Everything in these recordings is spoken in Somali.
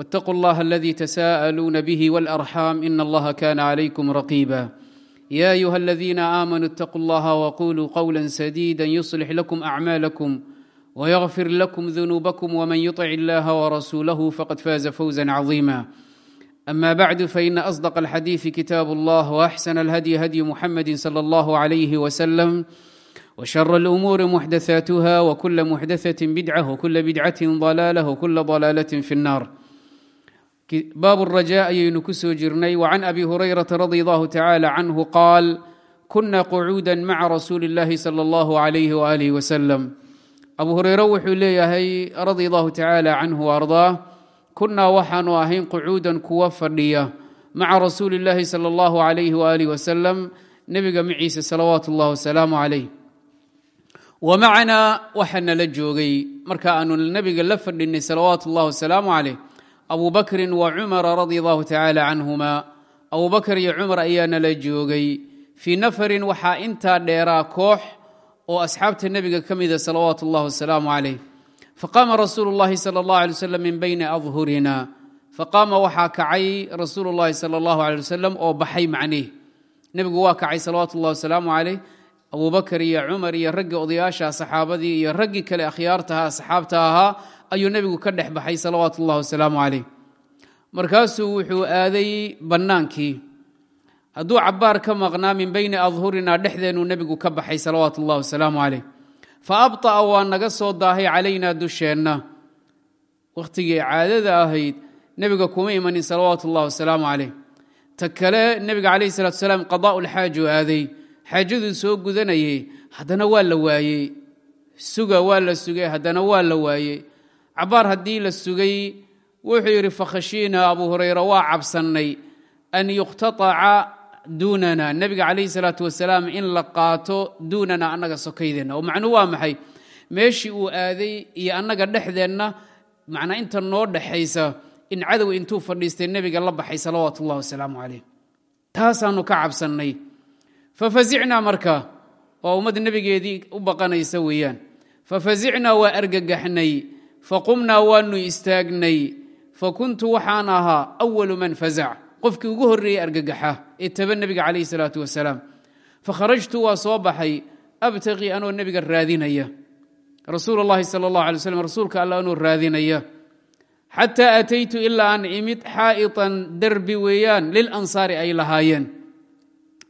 واتقوا الله الذي تساءلون به والارحام ان الله كان عليكم رقيبا يا ايها الذين امنوا اتقوا الله وقولوا قولا سديدا يصلح لكم اعمالكم ويغفر لكم ذنوبكم ومن يطع الله ورسوله فقد فاز فوزا عظيما اما بعد فان اصدق الحديث كتاب الله واحسن الهدي هدي محمد صلى الله عليه وسلم وشر الامور محدثاتها وكل محدثه بدعه وكل بدعه ضلاله وكل ضلاله في النار baabu الrajaa ayaynu ku soo jirnay wcan abi hurayrata radi allahu tacala canhu qaal kuna qucuuda maca rasuuli اllahi salى اllahu alayh walih wasalam abu hureyre wuxuu leeyahay radi allahu tacala canhu ardaa kunaa waxaanu ahayn qucuudan kuwa fadhiya maca rasuuli اllahi salى اllahu alayh walih wasalam nebiga maciisa salawaatu اllah wasalaamu calayh wamacnaa waxaana la joogay marka aanu nebiga la fadhinay salawaatu اllah wasalaamu calayh abu bakrin wa cumara radi allahu tacaala canhuma abu bakr iyo cumar ayaana la joogay fii nafarin waxaa intaa dheeraa koox oo asxaabta nebiga ka mida salawaatu اllah wasalaamu calayh faqaama rasuulu llahi sala اllah alay waslm min bayni adhurina faqaama waxaa kacay rasuulu llahi sala اllahu alay wasalam oo baxay macniih nebigu waa kacay salawaatu اllah wasalaamu calayh abu bakr iyo cumar iyo raggii odayaasha saxaabadii iyo raggii kale akhyaartaha asxaabta ahaa ayuu nebigu ka dhex baxay salawaatu ullahi wasalaamu calayh. Markaasuu wuxuu aaday bannaankii. Hadduu cabbaar ka maqnaa min bayni adhurinaa dhexdeennuu nebigu ka baxay salawaatu ullahi wasalaamu calayh. Fa abta'a waa naga soo daahay calaynaa dusheenna. Wakhtigii caadada ahayd nebiga kuma imanin salawaatu ullahi wasalaamu calayh. Ta kale nebiga calayhi salatu salaam qadaa'u aaday. Xaajaduu soo gudanayey haddana waa la waayey. Suga waa la sugay haddana waa la waayey cabbaar haddii la sugay wuxuu yidhi fakhashiina abu hurayra waa cabsannay an yukhtataca duunana. Nebiga calayhi salaatu wasalaam in la qaato duunana annaga sokaydeenna. Oo macnuu waa maxay? Meeshii uu aaday iyo annaga dhexdeenna macnaa inta noo dhexaysa in cadow intuu fadhiistay nebiga la baxay salawaatu ullah wasalaamu calayh. Taasaannu ka cabsannay. Fafasicnaa marka waa ummad nebigeedii u baqanaysa weeyaan. Fafasicnaa waa argagaxnay faqumnaa waanu istaagnay fakuntu waxaan ahaa awalu man fazac qofkii ugu horreeyey argagaxa ee taba nebiga calayhi salaatu wasalaam fakharajtu waa soo baxay abtaqii anoo nebiga raadinaya rasuul اllahi sal alay slam rasuulka alla anoo raadinaya xata ataytu ilaa aan imid xaa'ian derbi weeyaan lilansaari ay lahaayeen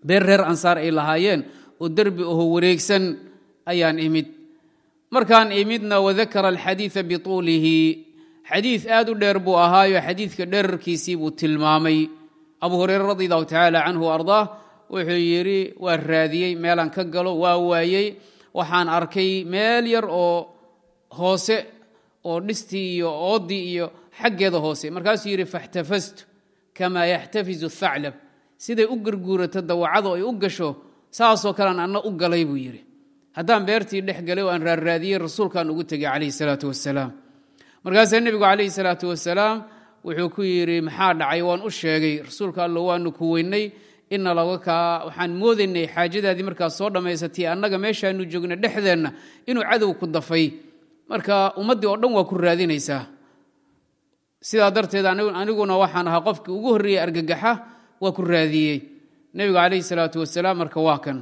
beer reer ansaar ay lahaayeen oo derbi aho wareegsan ayaan imid markaan imidna wadakara alxadiida bituulihi xadiid aad u dheer buu ahaayo xadiidka dherarkiisii buu tilmaamay. Abu hureyre radi allahu tacaala canhu ardaa wuxuu yidhi waa raadiyey meelaan ka galo waa waayey. Waxaan arkay meel yar oo hoose oo dhistii iyo oodii iyo xaggeeda hoose. Markaasuu yidhi faxtafastu kamaa yaxtafizu thaclab. Siday u garguurato dawacado ay u gasho saasoo kalean anna u galay buu yidhi haddaan beertii dhex galay oo aan raarraadiyey rasuulkaan ugu tegay calayhi salaatu wasalaam markaasaa nebigu calayhi salaatu wasalaam wuxuu ku yidhi maxaa dhacay? Waan u sheegay rasuulka allo waanu ku weynay. Ina laga kaa waxaan moodaynay xaajadaadii markaad soo dhammaysatay annaga meeshaanu joogna dhexdeenna inuu cadow ku dafay. Marka ummaddii oo dhan waa ku raadinaysaa. Sidaa darteed aniguna waxaan ahaa qofkii ugu horreeyey argagaxa waa ku raadiyey. Nebigu calayhi salaatu wasalaam marka waa kan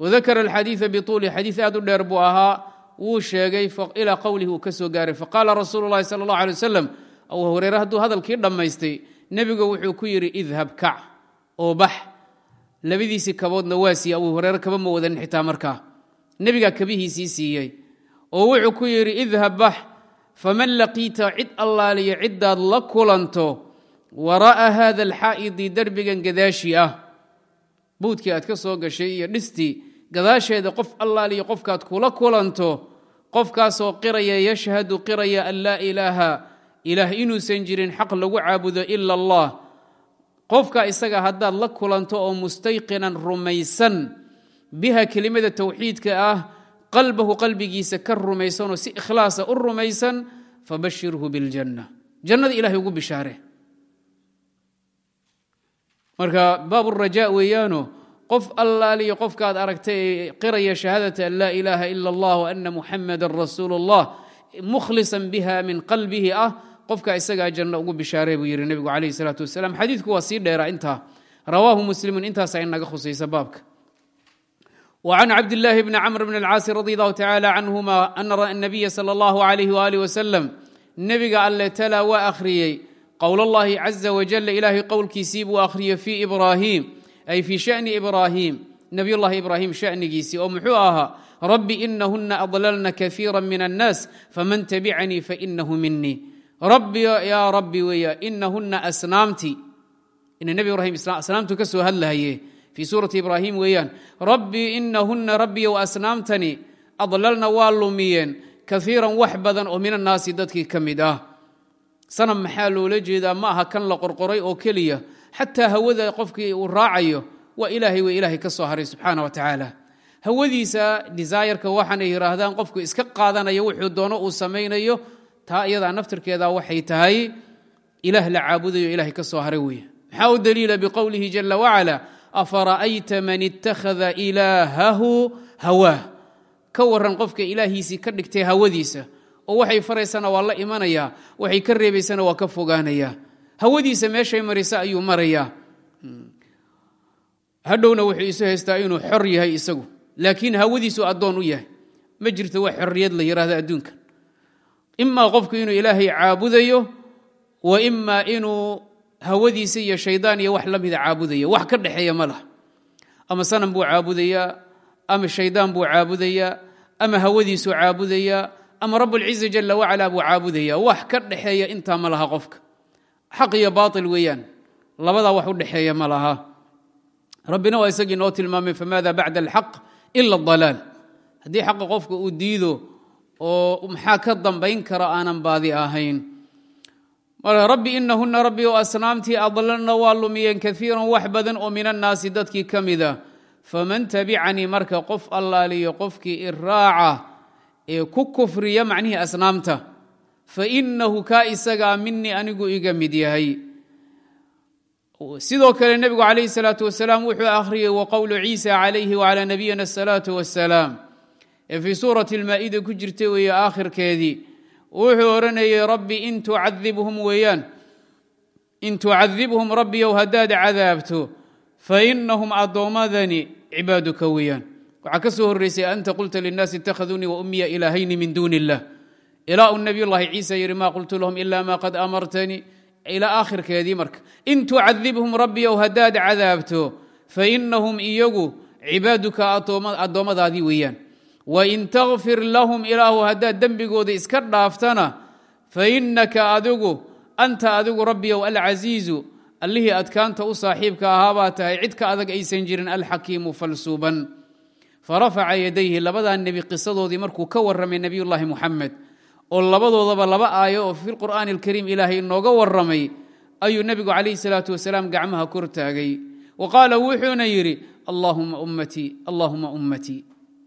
wadakara alxadiida bituuli xadiid aad u dheer buu ahaa wuu sheegay ilaa qowlihi uu ka soo gaaray faqaala rasuulu llahi sala allah alay wasalam abu hureyre hadduu hadalkii dhammaystay nebigu wuxuu ku yidhi idhab kac oo bax labadiisii kaboodna waa siiyey abu hureyre kaba ma wadan xitaa markaa nebigaa kabihiisii siiyey oo wuxuu ku yidhi idhab bax faman laqiita cid allaaliya ciddaad la kulanto waraa'a haada alxaa'idi derbigan gadaashii ah buudkii aad ka soo gashay iyo dhistii gadaasheeda qof allaaliyo qofkaad kula kulanto qofkaasoo qiraya yashhadu qiraya an laa ilaaha ilaah inuusan jirin xaq lagu caabudo ila allah. Qofka isaga haddaad la kulanto oo mustayqinan rumaysan biha kelimada towxiidka ah qalbahu qalbigiisa ka rumaysanoo si ikhlaasa u rumaysan fabashirhu biljanna. Jannada ilahay ugu bishaare. Marka baaburaja weeyaano qof allaaliyo qofkaad aragtay ee qiraya shahaadata an laa ilaaha ila allah ana muxamadan rasuulu اllah mukhlisan biha min qalbihi ah qofka isagaa janno ugu bishaaree buu yidhi nebigu calayh salaatu wasalam xadiidku waa sii dheera intaa rawaahu muslimun intaasa inaga khusaysa baabka وعن cبد اللh بن cمر بن الcاaص رضي الله تعالى عنهma أن النبي صلى الله عليه وآله وسلم nebiga alle tla waa akhriyey qowl الlahi عزa وجل ilahay qowlkiisii buu akhriyey في إbrاhيm ay fii shani ibraahim nabiyullahi ibraahim shanigiisii oo muxuu ahaa rabbi inahuna adlalna kaiira min annaas faman tabicanii fainahu minii rabbi yaa rabbi weya inahuna asnaamtii ina nebi ibrahim asnaamtu ka soo hadlahaye. Fii suurati ibraahim weeyaan rabbi inahuna rabbiyow asnaamtani adlalna waa lumiyeen kaiiran wax badan oo min annaasi dadkii ka mid ah. Sanab maxaa loola jeedaa? Ma aha kan la qorqoray oo keliya xataa hawada qofkii uu raacayo waa ilaahay wey ilaahay ka soo haray subxaana wa tacaala. Hawadiisa desayarka waxaanay yidhaahdaan qofku iska qaadanayo wuxuu doono uu samaynayo taa iyadaa naftirkeeda waxay tahay ilaah la caabudayo ilahay ka soo haray weeye maxaa u daliila biqowlihi jala wacala? Afara'ayta man ittakhada ilaahahu hawaah ka waran qofka ilaahiisii ka dhigtay hawadiisa oo waxay faraysana waa la imanayaa waxay ka reebaysana waa ka fogaanayaa hawadiisa meeshay marisa ayuu marayaa hadhowna wuxuu isu haystaa inuu xor yahay isagu. Laakiin hawadiisu addoon u yahay. Ma jirto wax xorriyad la yidhaahdo adduunkan imaa qofku inuu ilaahay caabudayo wa imaa inuu hawadiisa iyo shaydaan iyo wax la mida caabudaya wax ka dhexeeya ma laha. Ama sanam buu caabudayaa ama shaydaan buu caabudayaa ama hawadiisuu caabudayaa ama rabulciza jala wacala buu caabudaya wax ka dhexeeya intaa ma laha qofka xaq iyo baail weeyaan. Labadaa wax u dhexeeya ma laha. Rabbina waa isagii noo tilmaamay famaada bacda alxaq ila adalaal haddii xaqa qofka uu diido oo maxaa ka dambayn kara aanan baadi ahayn. Marka rabbi inahuna rabbi oo asnaamtii adlalna waa lumiyeen kaiiran wax badan oo min annaasi dadkii ka mida. Faman tabicanii marka qof allaaliyo qofkii iraaca ee ku kufriya macnihii asnaamta fainahu kaa isagaa minii anigu iga mid yahay sidoo kale nebigu calayhi salaatu wasalaam wuxuu akhriyey waqowlu ciisa calayhi wacalaa nabiyina asalaatu wasalaam ee fii suurati almaa'ida ku jirtay weeye aakhirkeedii wuxuu odhanayey rabbi in tucadibhum weeyaan in tucadibhum rabbiyow haddaad cadaabto fainahum addoommadani cibaaduka weeyaan waxaa ka soo horreysay anta qulta linnaasi itakhaduunii wa ummiya ilaahayni min duuni illah ilaa uu nabiyullaahi ciisa yidhi maa qultu lahum ila ma qad amartanii ilaa aakhirkeedii marka in tucadibhum rabbiyow haddaad cadaabto fainahum iyagu cibaaduka addoommadaadii weeyaan wain takfir lahum ilaahu haddaad dembigooda iska dhaaftana fainaka adigu anta adigu rabbiyow alcasiizu allihii adkaanta u saaxiibka ahaabaa tahay cid adag aysan jirin alxakiimu falsuuban farafaca yadayhi labadaa nebi qisadoodii markuu ka warramay nebiyullaahi muxamed oo labadoodaba laba aayo oo fi qur'aani alkariim ilaahay inooga warramay ayuu nebigu calayhi salaatu wasalaam gacmaha kor taagay wa qaala wuxuuna yidhi allaahuma ummatii allaahuma ummatii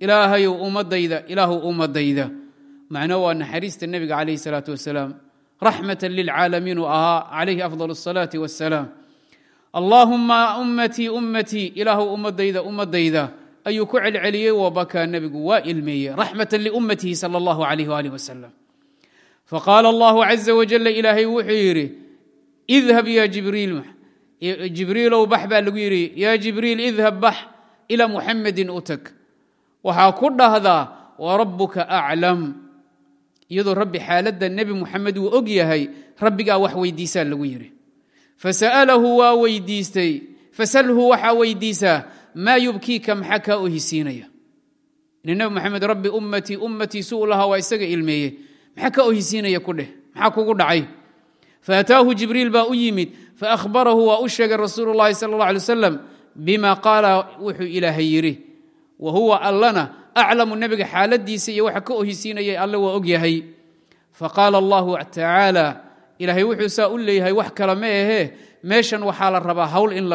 ilaahayow ummadayda ilaahu ummadayda macno waa naxariista nebiga calayhi salaatu wasalaam. Raxmatan lilcaalamiin uu ahaa calayhi afdal asalaati wassalaam. Allaahumma ummatii ummatii ilaahu ummadayda ummadayda ayuu ku celceliyey wabakaa nebigu waa ilmeeyey. Raxmatan liummatihi sala allahu calayh waalih wasalam faqaala allahu caza wajala ilaahay wuxuu yidhi idhab ya jibriil jibriilow bax baa lagu yidhi yaa jibriil idhab bax ilaa muxamedin u tag waxaa ku dhahdaa wa rabbuka aclam iyadoo rabbi xaaladda nebi muxamed uu og yahay rabbigaa wax weydiisaa lagu yidhi fasa'alahu waa weydiistay fasalhu waxaa weydiisaa maa yubkiika maxaa kaa ohisiinaya ina nebi rabbi ummatii ummatii su u waa isaga ilmeeye maxaa kaa ohisiinaya ku dheh? Maxaa kugu dhacay? Faataahu jibriil baa u yimid faahbarahu waa u sheegay rasuulu llahi sala allah alay wasalam bima qaala wuxuu ilaahay yidhi wa huwa allana aclamu nebiga xaaladiisa iyo waxa ka ohisiinayay alle waa og yahay. Faqaala allahu tacaala ilaahay wuxuu saa u leeyahay wax kale ma ahee meeshan waxaa la rabaa hawl in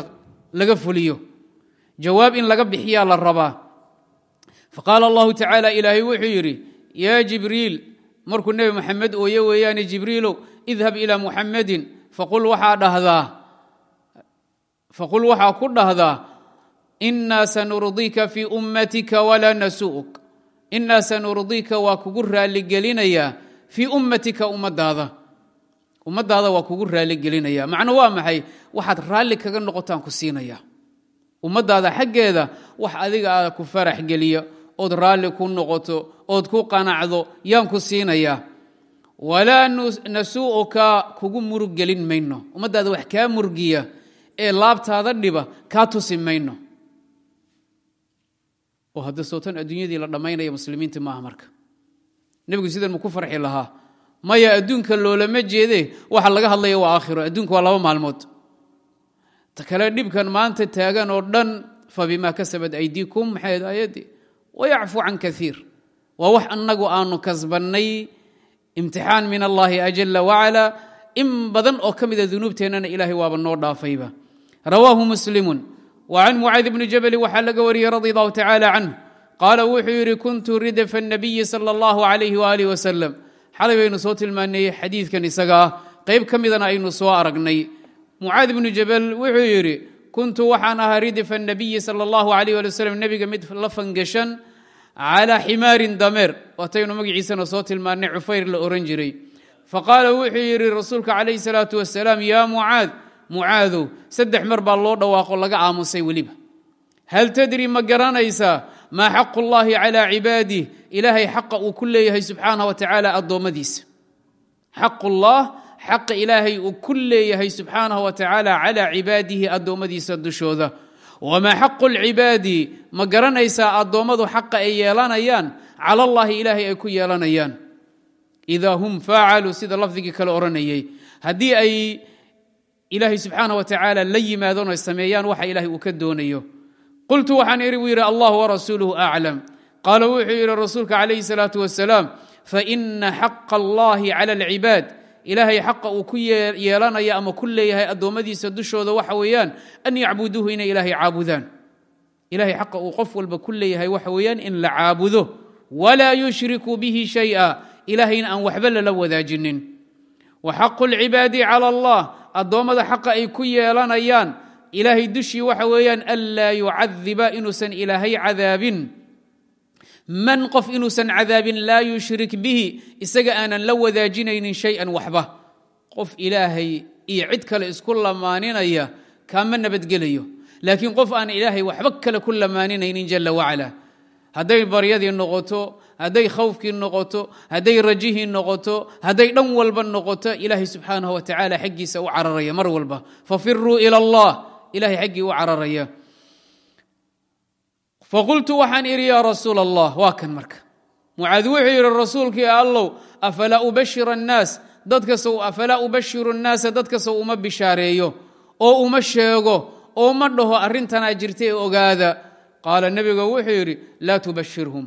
laga fuliyo jawaab in laga bixiyaa la rabaa. Faqaala allahu tacaala ilaahay wuxuu yidhi yaa jibriil markuu nebi moxamed ooye weeyaane jibriilow idhab ilaa muxammadin faqul waxaa ku dhahdaa innaa sanurdiika fii ummatika walaa nasu'uk. Innaa sanurdiika waa kugu raalligelinayaa fii ummatika ummadaada ummadaada waa kugu raaligelinaya. Macno waa maxay? Waxaad raalli kaga noqotaan ku siinaya. Ummadaada xaggeeda wax adiga a ku farax geliya ood raalli ku noqoto ood ku qanacdo yaan ku siinaya. Walaa nasuu'uka kugu murug gelin mayno. Ummadaada wax kaa murgiya ee laabtaada dhiba kaa tusi mayno. Oo hadda sootan adduunyadii la dhammaynaya muslimiinta maaha marka. Nebigu sidan mu ku farxi lahaa. Maya adduunka loolama jeede waxa laga hadlaya waa aakhiro. Adduunka waa laba maalmood. Ta kale dhibkan maanta taagan oo dhan fa bimaa kasabat aydiikum maxayd aayaddii wayacfu can kaiir waa wax annagu aanu kasbannay imtixaan min allaahi ajala wacala in badan oo ka mida dunuubteennana ilaahay waaba noo dhaafayba rawaahu muslimun wa can mucaadi bni jabali waxaa laga wariyey radi allahu tacaala canh qaala wuxuu yidhi kuntu ridafa nabiyi sala allahu alayh waalih wasalam xalay baynu soo tilmaanay xadiidkan isaga ah qayb ka midana aynu soo aragnay mucaad ibnu jabal wuxuu yidhi kuntu waxaan ahaa ridifa nabiyi sala calaa ximaarin dameer waataynu magaciisana soo tilmaannay cufayr la ohan jiray. Faqaala wuxuu yidhi rasuulka calayhi salaatu wasalaam yaa mucaad mucaadow saddex mar baa loo dhawaaqo laga aamusay weliba. Hal tadri ma garanaysaa maa xaqu llaahi calaa cibaadih ilaahay xaqa uu ku leeyahay subxaanah wa tacaala addoommadiisa. Xaqullah xaqa ilaahay uu ku leeyahay subxaanah wa tacaala calaa cibaadihi addoommadiisa dushooda wamaa xaqu lcibaadi ma garanaysaa addoommadu xaqa ay yeelanayaan. cala allaahi ilaahay ay ku yeelanayaan. idaa hum faacaluu sida lafdigii kale odhanayay haddii ay ilaahay subxaanah wa tacaala la yimaadon ay sameeyaan waxa ilaahay uu ka doonayo. Qultu waxaan iri buu yidhi allah warasuuluhu aclam qaala wuxuu yidhi rasuulka calayhi salaatu wasalaam faina xaqa allahi cala alcibaad ilaahay xaqa uu ku yeelanaya ama ku leeyahay addoommadiisa dushooda waxa weeyaan an yacbuduuhu inay ilaahay caabudaan. Ilahay xaqa uu qof walba ku leeyahay waxa weeyaan in la caabudo. Walaa yushrikuu bihi shay'a. Ilaahayna aan waxba lala wadaajinin. Wa xaqu lcibaadi cala allah. Addoommada xaqa ay ku yeelanayaan. Ilaahay dushii waxa weeyaan anlaa yucadiba inuusan ilaahay cadaabin man qof inuusan cadaabin laa yushrik bihi isaga aanan la wadaajinaynin shay-an waxba qof ilaahay iyo cid kale isku lamaaninaya kaama nabadgelayo laakiin qof aan ilaahay waxba kale ku lamaaninaynin jala wacala hadday baryadii noqoto hadday khawfkii noqoto hadday rajihii noqoto hadday dhan walba noqoto ilaahay subxaanahu wa tacaala xaggiisa u cararaya mar walba fafiruu ila allah ilahay xaggii u cararaya faqultu waxaan idhi yaa rasuul allah waa kan marka. Mucaad wuxuu yidhi rasuulkii allow afalaa ubashir annaas? Dadkasow afalaa ubashiru nnaasa dadkasow uma bishaareeyo oo uma sheego oo ma dhaho arrintanaa jirta ee ogaada. Qaala nebiga wuxuu yidhi laa tubashirhum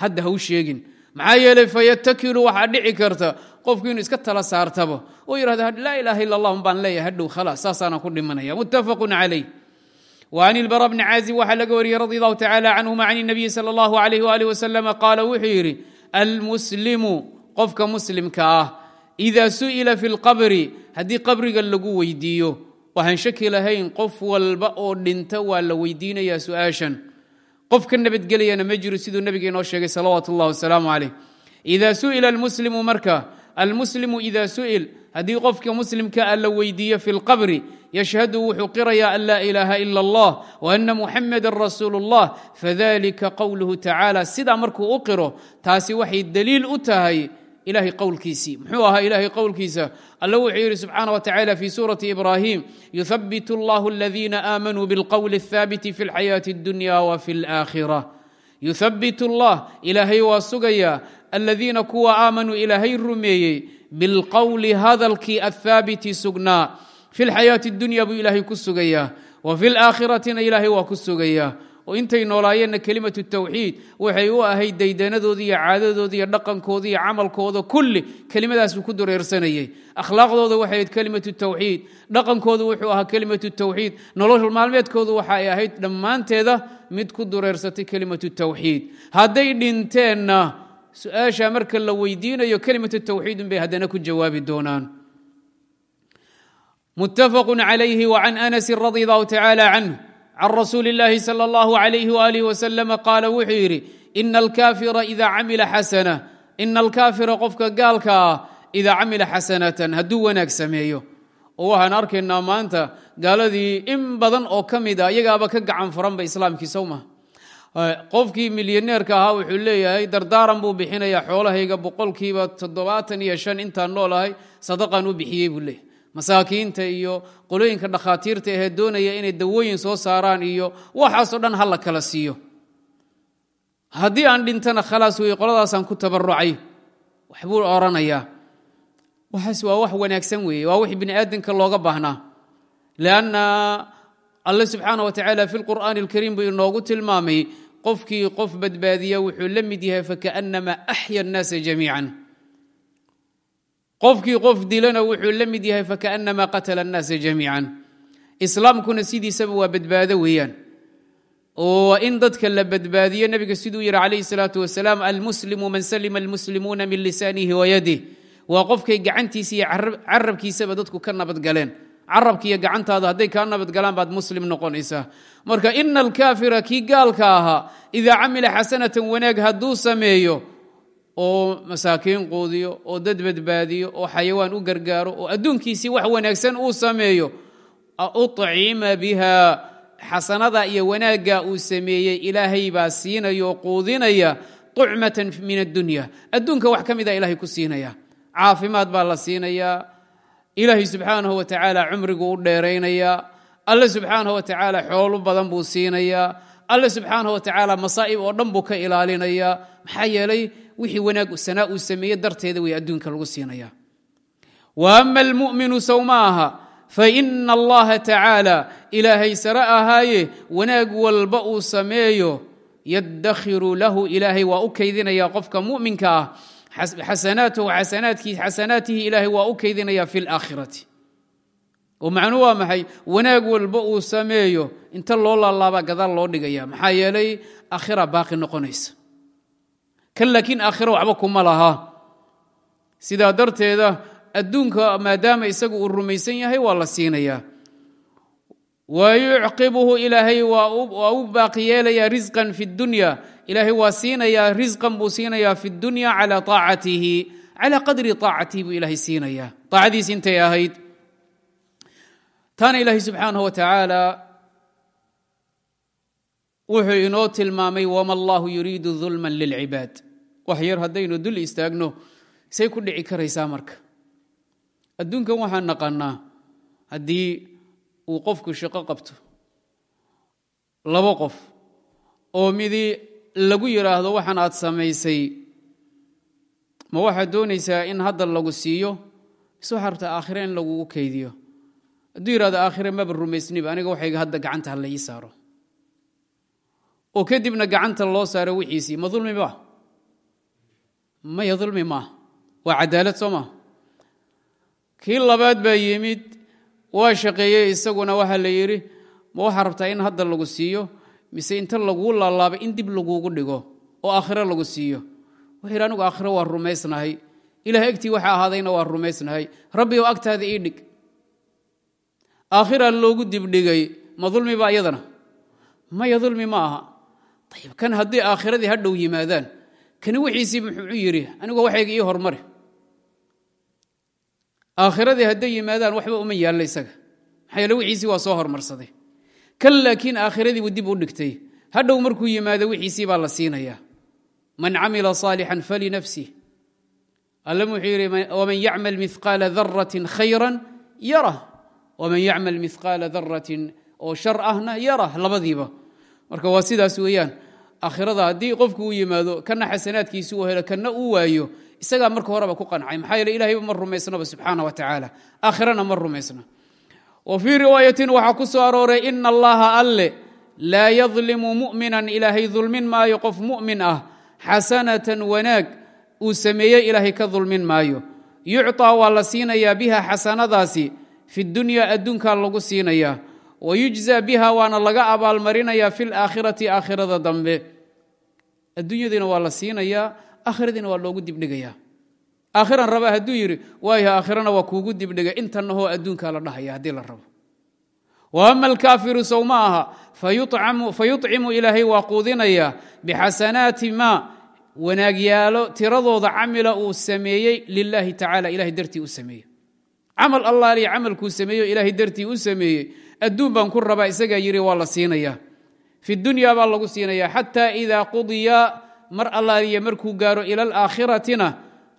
hadda ha u sheegin. Maxaa yeelay fayatakilu waxaa dhici karta qofku inuu iska tala saartaba. Oo yidhahda laa ilaaha illa allah baan leeyahay hadhow khalaas saasaana ku dhimanaya. Muttafaqun calayh وعن البراء بن عازب waxaa laga wariyey رضي الله تعالى عنهma عن النبي صلى الله عليه وآله وسلم قال wuxuu yidhi المسلم qofka muslimka ah إida suئila في الqبر haddii qabriga lagu weydiiyo waxaan shaki lahayn qof walba oo dhinta waa la weydiinaya su-aashan qof ka nabadgelayana ma jiro siduu nebiga inoo sheegay salawaat الlah وaسلaaم عalيه إida suئila الmuslimu marka almuslimu إida suئil haddii qofka muslimka a la weydiiyo fi اlqabri yashhadu wuxuu qirayaa an laa ilaaha ila allah وana muxameda rasuulu اllah fadalika qowluhu tacaala sidaa markuu u qiro taasi waxay deliil u tahay ilahay qowlkiisii muxuu ahaa ilahay qowlkiisa alla wuxuu yidhi subxaana wa tacala fi suurati ibrahim yuhabbit اllah اladina aamanuu bاlqowli الthaabiti fi اlxayaaةi اdunya wfi اlآkhirة yuhabbit اllah ilaahay waa sugayaa aladiina kuwa aamanuu ilaahay rumeeyey bilqowli hadalkii athaabiti sugnaa fi lxayaati اdunya buu ilaahay ku sugayaa wa fi laakhiratina ilaahay waa ku sugayaa oo intay noolaayeenna kelimatu tawxiid waxay u ahayd daydanadooda iyo caadadooda iyo dhaqankooda iyo camalkooda kulli kelimadaasuu ku dureersanayey. Akhlaaqdooda waxay ahayd kelimatu tawxiid dhaqankooda wuxuu ahaa kelimatu tawxiid nolol maalmeedkooda waxa ay ahayd dhammaanteeda mid ku dureersatay kelimatu tawxiid hadday dhinteenna su-aasha marka la weydiinayo kelimatu tawxiid unbay haddana ku jawaabi doonaan متفق عليه وعن أنس رضي الله تعالى عنه عن رسول الله صلى الله عليه وآله وسلم قال wuxuu yidhi إن الكافر إذا cمل xسنة إن الكافر qofka gaalka ah إذا cمila xaسنة hadduu wanaag sameeyo oo waxaan arkaynaa maanta gaaladii in badan oo ka mid a iyagaaba ka gacan furanba islaamkii sowma qofkii milyaneerka ahaa wuxuu leeyahay dardaaran buu bixinaya xoolahayga boqolkiiba toddobaatan iyo shan intaan noolahay sadaqan u bixiyey buu leeyahy masaakiinta iyo qolooyinka dhakhaatiirta ahee doonaya inay dawooyin soo saaraan iyo waxaasoo dhan ha la kala siiyo. Haddii aan dhintana khalaas wey qoladaasaan ku tabarucay waxbuu oranayaa. Waxaas waa wax wanaagsan weeye waa wix bini aadamka looga baahnaa lanna alle subxaana wa tacaala fi lqur'aani alkariim buu inoogu tilmaamay qofkii qof badbaadiya wuxuu la mid yahay fakaannama axya annaasa jamiican qofkii qof dilana wuxuu la mid yahay fakaannama qatala annaasa jamiican islaamkuna sidiisaba waa badbaado weeyaan oo in dadka la badbaadiyo nebiga siduu yidhi calayhi salaatu wasalaam almuslimu man salima waa carabka iyo gacantaada hadday kaa nabadgalaan baad muslim noqonaysaa. Marka ina alkaafira kii gaalka ahaa idaa camila xasanatan wanaag hadduu sameeyo oo masaakiin quudiyo oo dad badbaadiyo oo xayawaan u gargaaro oo adduunkiisii wax wanaagsan uu sameeyo ucima biha xasanada iyo wanaagga uu sameeyey ilaahay baa siinaya quudinaya tucmatan min addunya. Adduunka wax ka mida ilahay ku siinaya. Caafimaad baa la siinayaa ilaahay subxaanahu wa tacaala cumrigu u dheeraynayaa alle subxaanahu wa tacaala xoolo badan buu siinayaa alle subxaanahu wa tacaala masaa'ib oo dhan buu ka ilaalinayaa maxaa yeelay wixii wanaag sanaa uu sameeye darteeda way adduunka lagu siinaya. Wa ama almu'minu sow ma aha faina allaha tacaala ilaahay sare ahaaye wanaag walba uu sameeyo. Yaddakhiru lahu ilaahay waa u kaydinaya qofka mu'minka ah xasanaatahu xasanaatihi ilaahay waa u kaydinaya fi laakhirati oo macnuu waa maxay? Wanaag walba uu sameeyo. Inta loo laalaaba gadaal loo dhigaya maxaa yeelay aakhira baaqi noqonaysa. Kan laakiin aakhiro waxba kuma laha. Sidaa darteeda adduunka maadaama isagu uu rumaysan yahay waa la siinayaa. Wa yucqibuhu ilaahay waa u baaqi yeelaya risqan fi dunya ilaahay waa siinayaa risqan buu siinayaa fi dunya cala aacatihi cala qadri aacatihi buu ilaahay siinayaa. Aacadiisi intay ahayd. Taana ilaahay subxaanahu wa tacaala wuxuu inoo tilmaamay wama allahu yuriidu dulman lilcibaad. Wax yar haddaynu dul istaagno say ku dhici karaysaa marka. Adduunkan waxaan naqannaa haddii uu qofku shaqo qabto labo qof oo midi lagu yidhaahdo waxaan aad samaysay. Ma waxaad doonaysaa in hadda lagu siiyo? Mise waxaa aakhire in lagugu kaydiyo. Hadduu yidhahdo aakhire maba rumaysniba aniga waxayga hadda gacanta ha la saaro. Oo kadibna gacanta loo saaro wixiisii ma dulmi ba maya dulmi maaha waa cadaalad soo maa kii labaad baa yimid waa shaqeeyey isaguna waxaa la yidhi ma waxaa rabtaa in hadda lagu siiyo mise inta laguu laalaabay in dib lagugu dhigo oo aakhiro lagu siiyo. Wuxuu yidhi anigu aakhiro waa rumaysnahay. Ilaah egtii waxa ahaadayna waa rumaysnahay. Rabbi oo agtaada ii dhig. Aakhiraa loogu dibdhigay ma dulmi ba iyadana? Maya dulmi ma aha. Ayib kan haddii aakhiradii hadhow yimaadaan kani wixiisii muxuu yidhi anigu waxayga ii hormari. Aakhiradii hadday yimaadaan waxba uma yaalla isaga. Maxaa yeele wixiisii waa soo hormarsaday kan laakiin aakhiradiibu dib u dhigtay. Hadhow markuu yimaado wixiisii baa la siinayaa. Man camila saalixan falinafsih alle wuxuu yidhi waman yacmal mihqaala daratin khayran yarah. Waman yacmal mihqaala daratin oo shar ahna yarah labadiiba. Marka waa sidaas weeyaan. Aakhirada haddii qofku uu yimaado kana xasanaadkiisi uu helo kana uu waayo isagaa marka horeba ku qancay. Maxaa yeele ilahayba ma rumaysnaba subxaana wa tacaala. Aakhirana ma rumaysna wa fii riwaayatin waxaa ku soo arooray ina allaha alle laa yadlimu mu'minan ilaahay dulmin maayo qof mu'min ah xasanatan wanaag uu sameeyey ilaahay ka dulmin maayo. Yucطaa waa la siinayaa biha xasanadaasi fi dunya adduunkaa lagu siinayaa. Wayujza biha waana laga abaalmarinayaa fi laakhirati aakhirada dambe. Adduunyadiina waa la siinayaa aakhiradiina waa loogu dibdhigayaa aakhiran raba hadduu yidhi waayo aakhirana waa kuugu dibdhigay intanahoo adduunkaa la dhahaya haddii la rabo. Wa ama alkaafiru sow ma aha fayuطcimu ilaahay waa quudinayaa bixasanaati ma wanaagyaalo tiradooda camila uu sameeyey lilaahi tacala ilahay dartii u sameeyey. Camal allaaliya camalkuu sameeyo ilaahay dartii u sameeyey adduun baan ku rabaa isagaa yidhi waa la siinayaa fi dunya baa lagu siinayaa xataa idaa qudiya mar allaaliya markuu gaaro ila alaakhiratina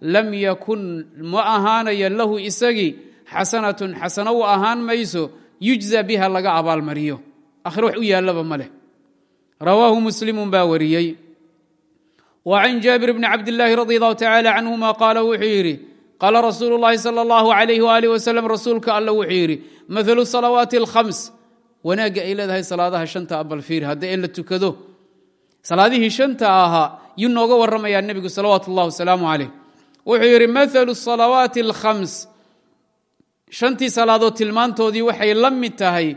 lam yakun ma ahaanaya lahu isagii xasanatun xasano u ahaan mayso yujza biha laga abaalmariyo. Akhir wax u yaallaba ma leh. Muslimun baa wariyey. Wa can jaabir bni cabdillaahi radi allahu tacaala canhuma qaala wuxuu yidhi qaala rasuulu llahi sala allahu alayh waalih wasalam rasuulka alla wuxuu yidhi maalu salawaati alkhams. Wanaagga ay leedahay salaadaha shanta abalfiir haddii in la tukado. Salaadihii shanta ahaa yuu nooga warramayaa nebigu salawaatu اllah wasalaamu wuxuu yidhi maalu salawaati alkhams. Shantii salaadood tilmaantoodii waxay la mid tahay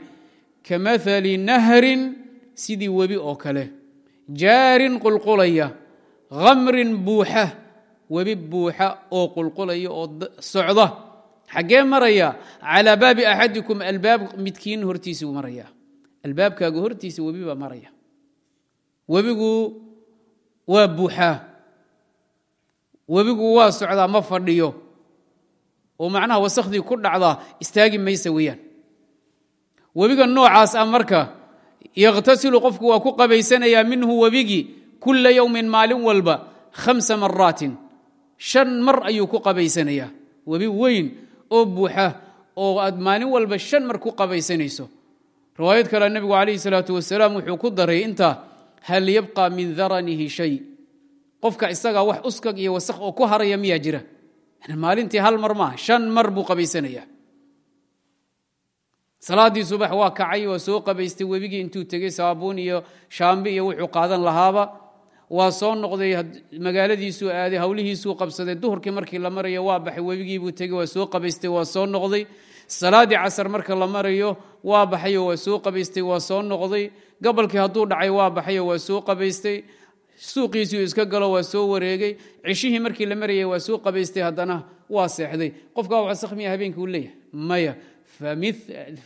ka maali nahrin sidii webi oo kale. Jaarin qulqulaya khamrin buuxa webi buuxa oo qulqulaya oo socda. Xaggee maraya calaa baabi axadikum albaab midkiin hortiisuu maraya. Albaabkaaga hortiisa webi baa maraya. Webigu waa buuxaa webigu waa socdaa ma fadhiyo. Oo macnaha wasakhdii ku dhacdaa istaagi maysa weeyaan. Webiga noocaas ah marka yakhtasilu qofku waa ku qabaysanayaa minhu webigii kula yowmin maalin walba khamsa maraatin shan mar ayuu ku qabaysanayaa. Webi weyn oo buuxa oo aad maalin walba shan mar ku qabaysanayso. Riwaayad kale nebigu calayhi salaatu wasalaam wuxuu ku daray intaa hal yabqa min daranihi shay qofka isagaa wax uskag iyo wasakh oo ku haraya miyaa jira? Maalintii hal mar maaha shan mar buu qabaysanaya salaadii subax waa kacay waa soo qabaystay webigii intuu tegey saabuun iyo shaambi iyo wuxuu qaadan lahaaba. Waa soo noqday magaaladiisuu aaday hawlihiisuu qabsaday. Duhurkii markii la marayo waa baxay webigiibuu tegey waa soo qabaystay waa soo noqday. Salaadii casar marka la marayo waa baxayo waa soo qabaystay waa soo noqday. Gobolkii hadduu dhacay waa baxayo waa soo qabaystay suuqiisuu iska galo waa soo wareegay. Cishihii markii la marayay waa soo qabaystay haddana waa seexday. Qofkaa waa sakhmiya habeenkii u leeyahay. Maya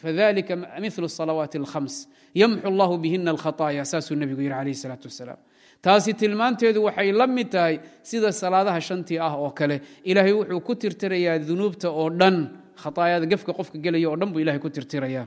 fadalika milu salawaati alkhams. Yamxu allahu bihina alkhataaya saasuu nebigu yidhi calayh isalaatu wasalaam. Taasi tilmaanteedu waxay la mid tahay sida salaadaha shantii ah oo kale. Ilaahay wuxuu ku tirtirayaa dunuubta oo dhan. Khataayada gefka qofka gelaya oo dhan buu ilahay ku tirtirayaa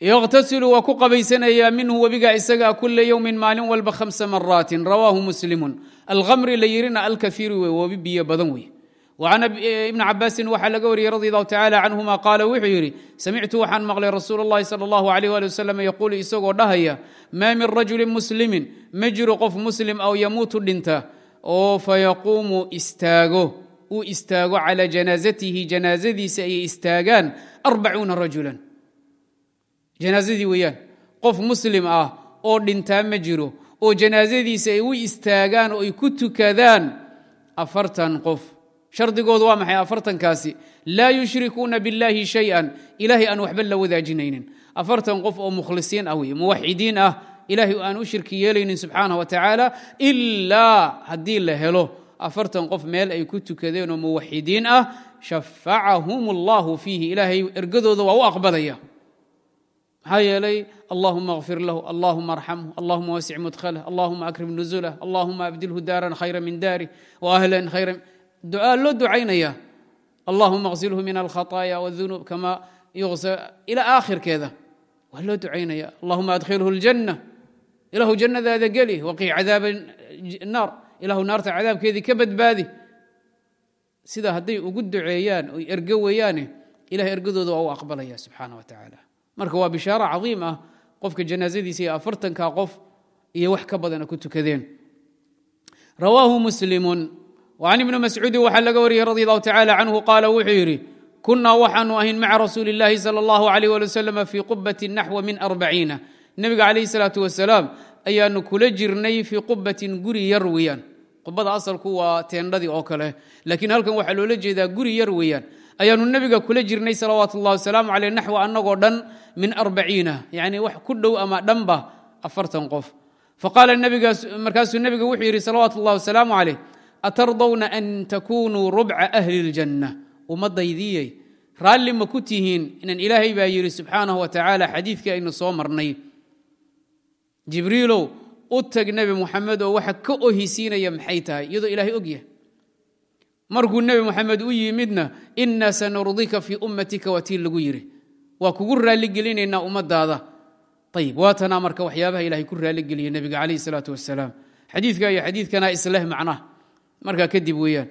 ykhtasilu waa ku qabaysanayaa minhu webiga isaga kula yowmin maalin walba hamsa maraatin rawaahu muslimu alkhamri la yirina alkaiiru wey webi biyo badan wey وcan ibni cabaasin waxaa laga wariyey radi allahu tacala canhuma qaala wuxuu yidhi samictu waxaan maqlay rasuul اllahi salى اllahu alيh ali wasalam yaquulu isagoo dhahaya maa min rajuli muslimin ma jiro qof muslim aw yamuutu dhinta oo fayaquumu istaago uu istaago calى janaazatihi janaazadiisa ay istaagaan arbacuuna rajula janaazadii weeyaan. Qof muslim ah oo dhintaa ma jiro oo janaazadiisa ay u istaagaan oo ay ku tukadaan afartan qof. Shardigoodu waa maxay? Afartankaasi. Laa yushrikuuna biاllaahi shay-an. Ilaahay aan waxba la wadaajinaynin. Afartan qof oo mukhlisiin ah wey muwaxidiin ah. Ilaahay aan u shirki yeelaynin subxaanah wa tacaala ilaa haddii la helo afartan qof meel ay ku tukadeen oo muwaxidiin ah shafacahum allahu fiihi. Ilaahay ergadooda waa u aqbalaya maxaa yeelay allahuma اkfir lahu allahuma arxamhu allahuma wasic mudklah allahuma akrim nuzulah allahuma abdilhu daaran khayra min daarih waahlan khayra ducaa loo ducaynaya allahuma اغsilhu min alkhaطaaya wاdunuub kama yusa ila aakhirkeeda waa loo ducaynaya allahuma adkhilhu اljanna ilahu jannadaada geli waqii cadaaba naar ilahu naarta cadaabkeedii ka badbaadi sida hadday ugu duceeyaan oy ergo weeyaane ilahay ergadooda waa u aqbalaya subxaana wa tacaala marka waa bishaaro caiim ah qofka janaazadiisa iyo afartanka qof iyo wax ka badana ku tukadeen. Rawaahu muslimu can ibni mascuudin waxaa laga wariyey radi allahu tacaala canhu qaala wuxuu yidhi kunaa waxaanu ahayn maca rasuuli اllaahi sal اllahu alayh wali wasalam fii qubati naxwa min arbaciina. Nebiga calayhi salaatu wasalaam ayaanu kula jirnay fii qubatin guri yar weyaan. Qubada asalku waa teendhadii oo kale laakiin halkan waxaa loola jeedaa ayaanu nebiga kula jirnay salawaatu اllahi wasalaamu aleyh naxwa annagoo dhan min arbaciina yani wax ku dhow ama dhanba afartan qof faqaala markaasuu nebiga wuxuu yidhi salawaatu اllahi wasalaamu calayh atardawna an takunuu rubca ahli اljanna ummaddaydiyey raalli ma ku tihiin inan ilaahay baa yidhi subxaanahu wa tacaala xadiidkii aynu soo marnay jibriilow u tag nebi muxamed oo waxa ka ohisiinaya maxay tahay iyadoo ilaahay ogyahay markuu nebi moxamed u yimidna innaa sanurdika fii ummatika waa tii lagu yidhi. Waa kugu raalligelinaynaa ummadaada ayib waatanaa marka waxyaabaha ilahay ku raalligeliya nebiga calayh salaatu wasalaam xadiidka iyo xadiidkana isleh macnaha. Markaa kadib weeyaan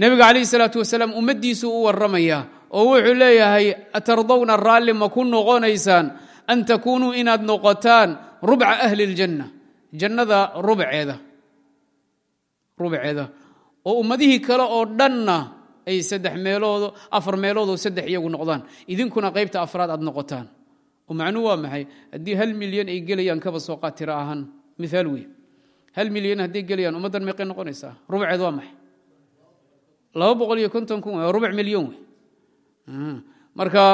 nebiga calayh salaatu wasalaam ummaddiisuu u warramayaa oo wuxuu leeyahay atardawna raalli ma ku noqonaysaan an takuunuu inaad noqotaan rubca ahli اljanna jannada rubceeda oo ummadihii kale oo dhanna ay saddex meelood afar meeloodoo saddex iyagu noqdaan. Idinkuna qaybta afraad aad noqotaan. Oo macnuu waa maxay? Haddii hal milyan ay gelayaan kaba soo qaad tiro ahaan. Miaal wey hal milyan hadday gelayaan ummaddan meeqay noqonaysaa? Rubceed waa maxay? Laba boqol iyo konton kun waa rubuc milyan wey marka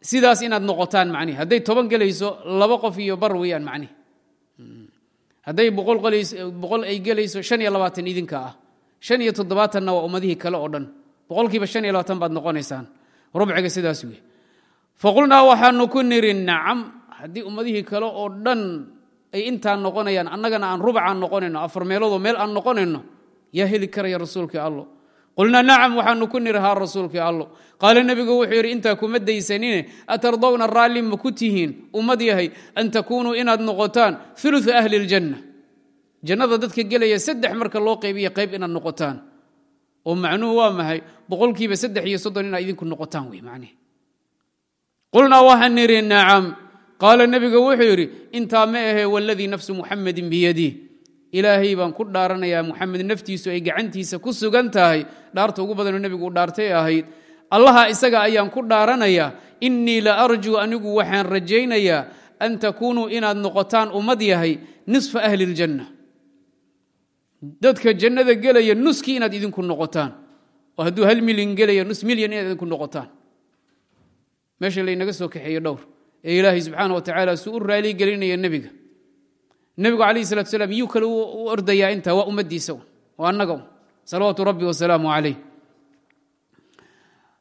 sidaas inaad noqotaan macnihi hadday toban gelayso laba qof iyo bar weeyaan macnihi hadday boqol ay gelayso shan iyo labaatan idinka ah shan iyo toddobaatanna waa ummadihii kale oo dhan. Boqolkiiba shan iyo labaatan baad noqonaysaan. Rubciga sidaas wey faqulnaa waxaanu ku niri nacam haddii ummadihii kale oo dhan ay intaan noqonayaan annagana aan rubcaan noqonayno afar meeloodoo meel aan noqonayno yaa heli karaya rasuulkii allo. Qulnaa nacam waxaanu ku niri haa rasuulkii allo. Qaala nebigu wuxuu yidhi intaa kuma daysanine atardawna raalli ma ku tihiin? Ummad yahay an takuunuu inaad noqotaan ulu ahli اljanna jannada dadka gelaya saddex marka loo qaybiya qayb inaad noqotaan. Oo macnuhu waa maxay? Boqolkiiba saddex iyo soddon inaad idinku noqotaan wey macnihi qulnaa waxaan nidhi nacam. Qaala nebiga wuxuu yidhi intaa ma ahe waladii nafsu muxamedin biyadih ilaahay baan ku dhaaranayaa muxamed naftiisu ay gacantiisa ku sugan tahay. Dhaarta ugu badanoo nebigu u dhaartay ahayd. Allaha isaga ayaan ku dhaaranayaa. Innii la arjuu anigu waxaan rajaynayaa an takuunuu inaad noqotaan ummad yahay nisfa ahli اljanna dadka jannada gelaya nuskii inaad idinku noqotaan. Oo hadduu hal milyan gelaya nus milyan inaad idinku noqotaan. Meesha laynaga soo kaxeeye dhowr. Ee ilaahay subxaana wa tacaala suu u raali gelinaya nebiga. Nebigu alayh salatu slam yuu kale u ordayaa intaa waa ummaddiisa waa annaga salawaatu rabbi wasalaamu calayh.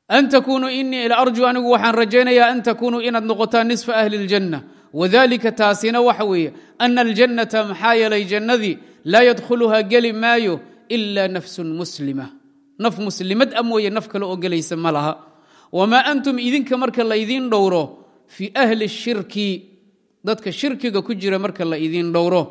An takunuu inii arjuu anigu waxaan rajaynayaa an takunuu inaad noqotaan nisfa ahli اljanna wadalika taasina waxa weeye ana aljannata maxaa yeelay jannadii laa yadkhuluhaa geli maayo ila nafsun muslima. Naf muslimad a mooye naf kale oo gelaysa ma laha. Wamaa antum idinka marka laydiin dhowro fii ahli shirki dadka shirkiga ku jira marka la idiin dhowro.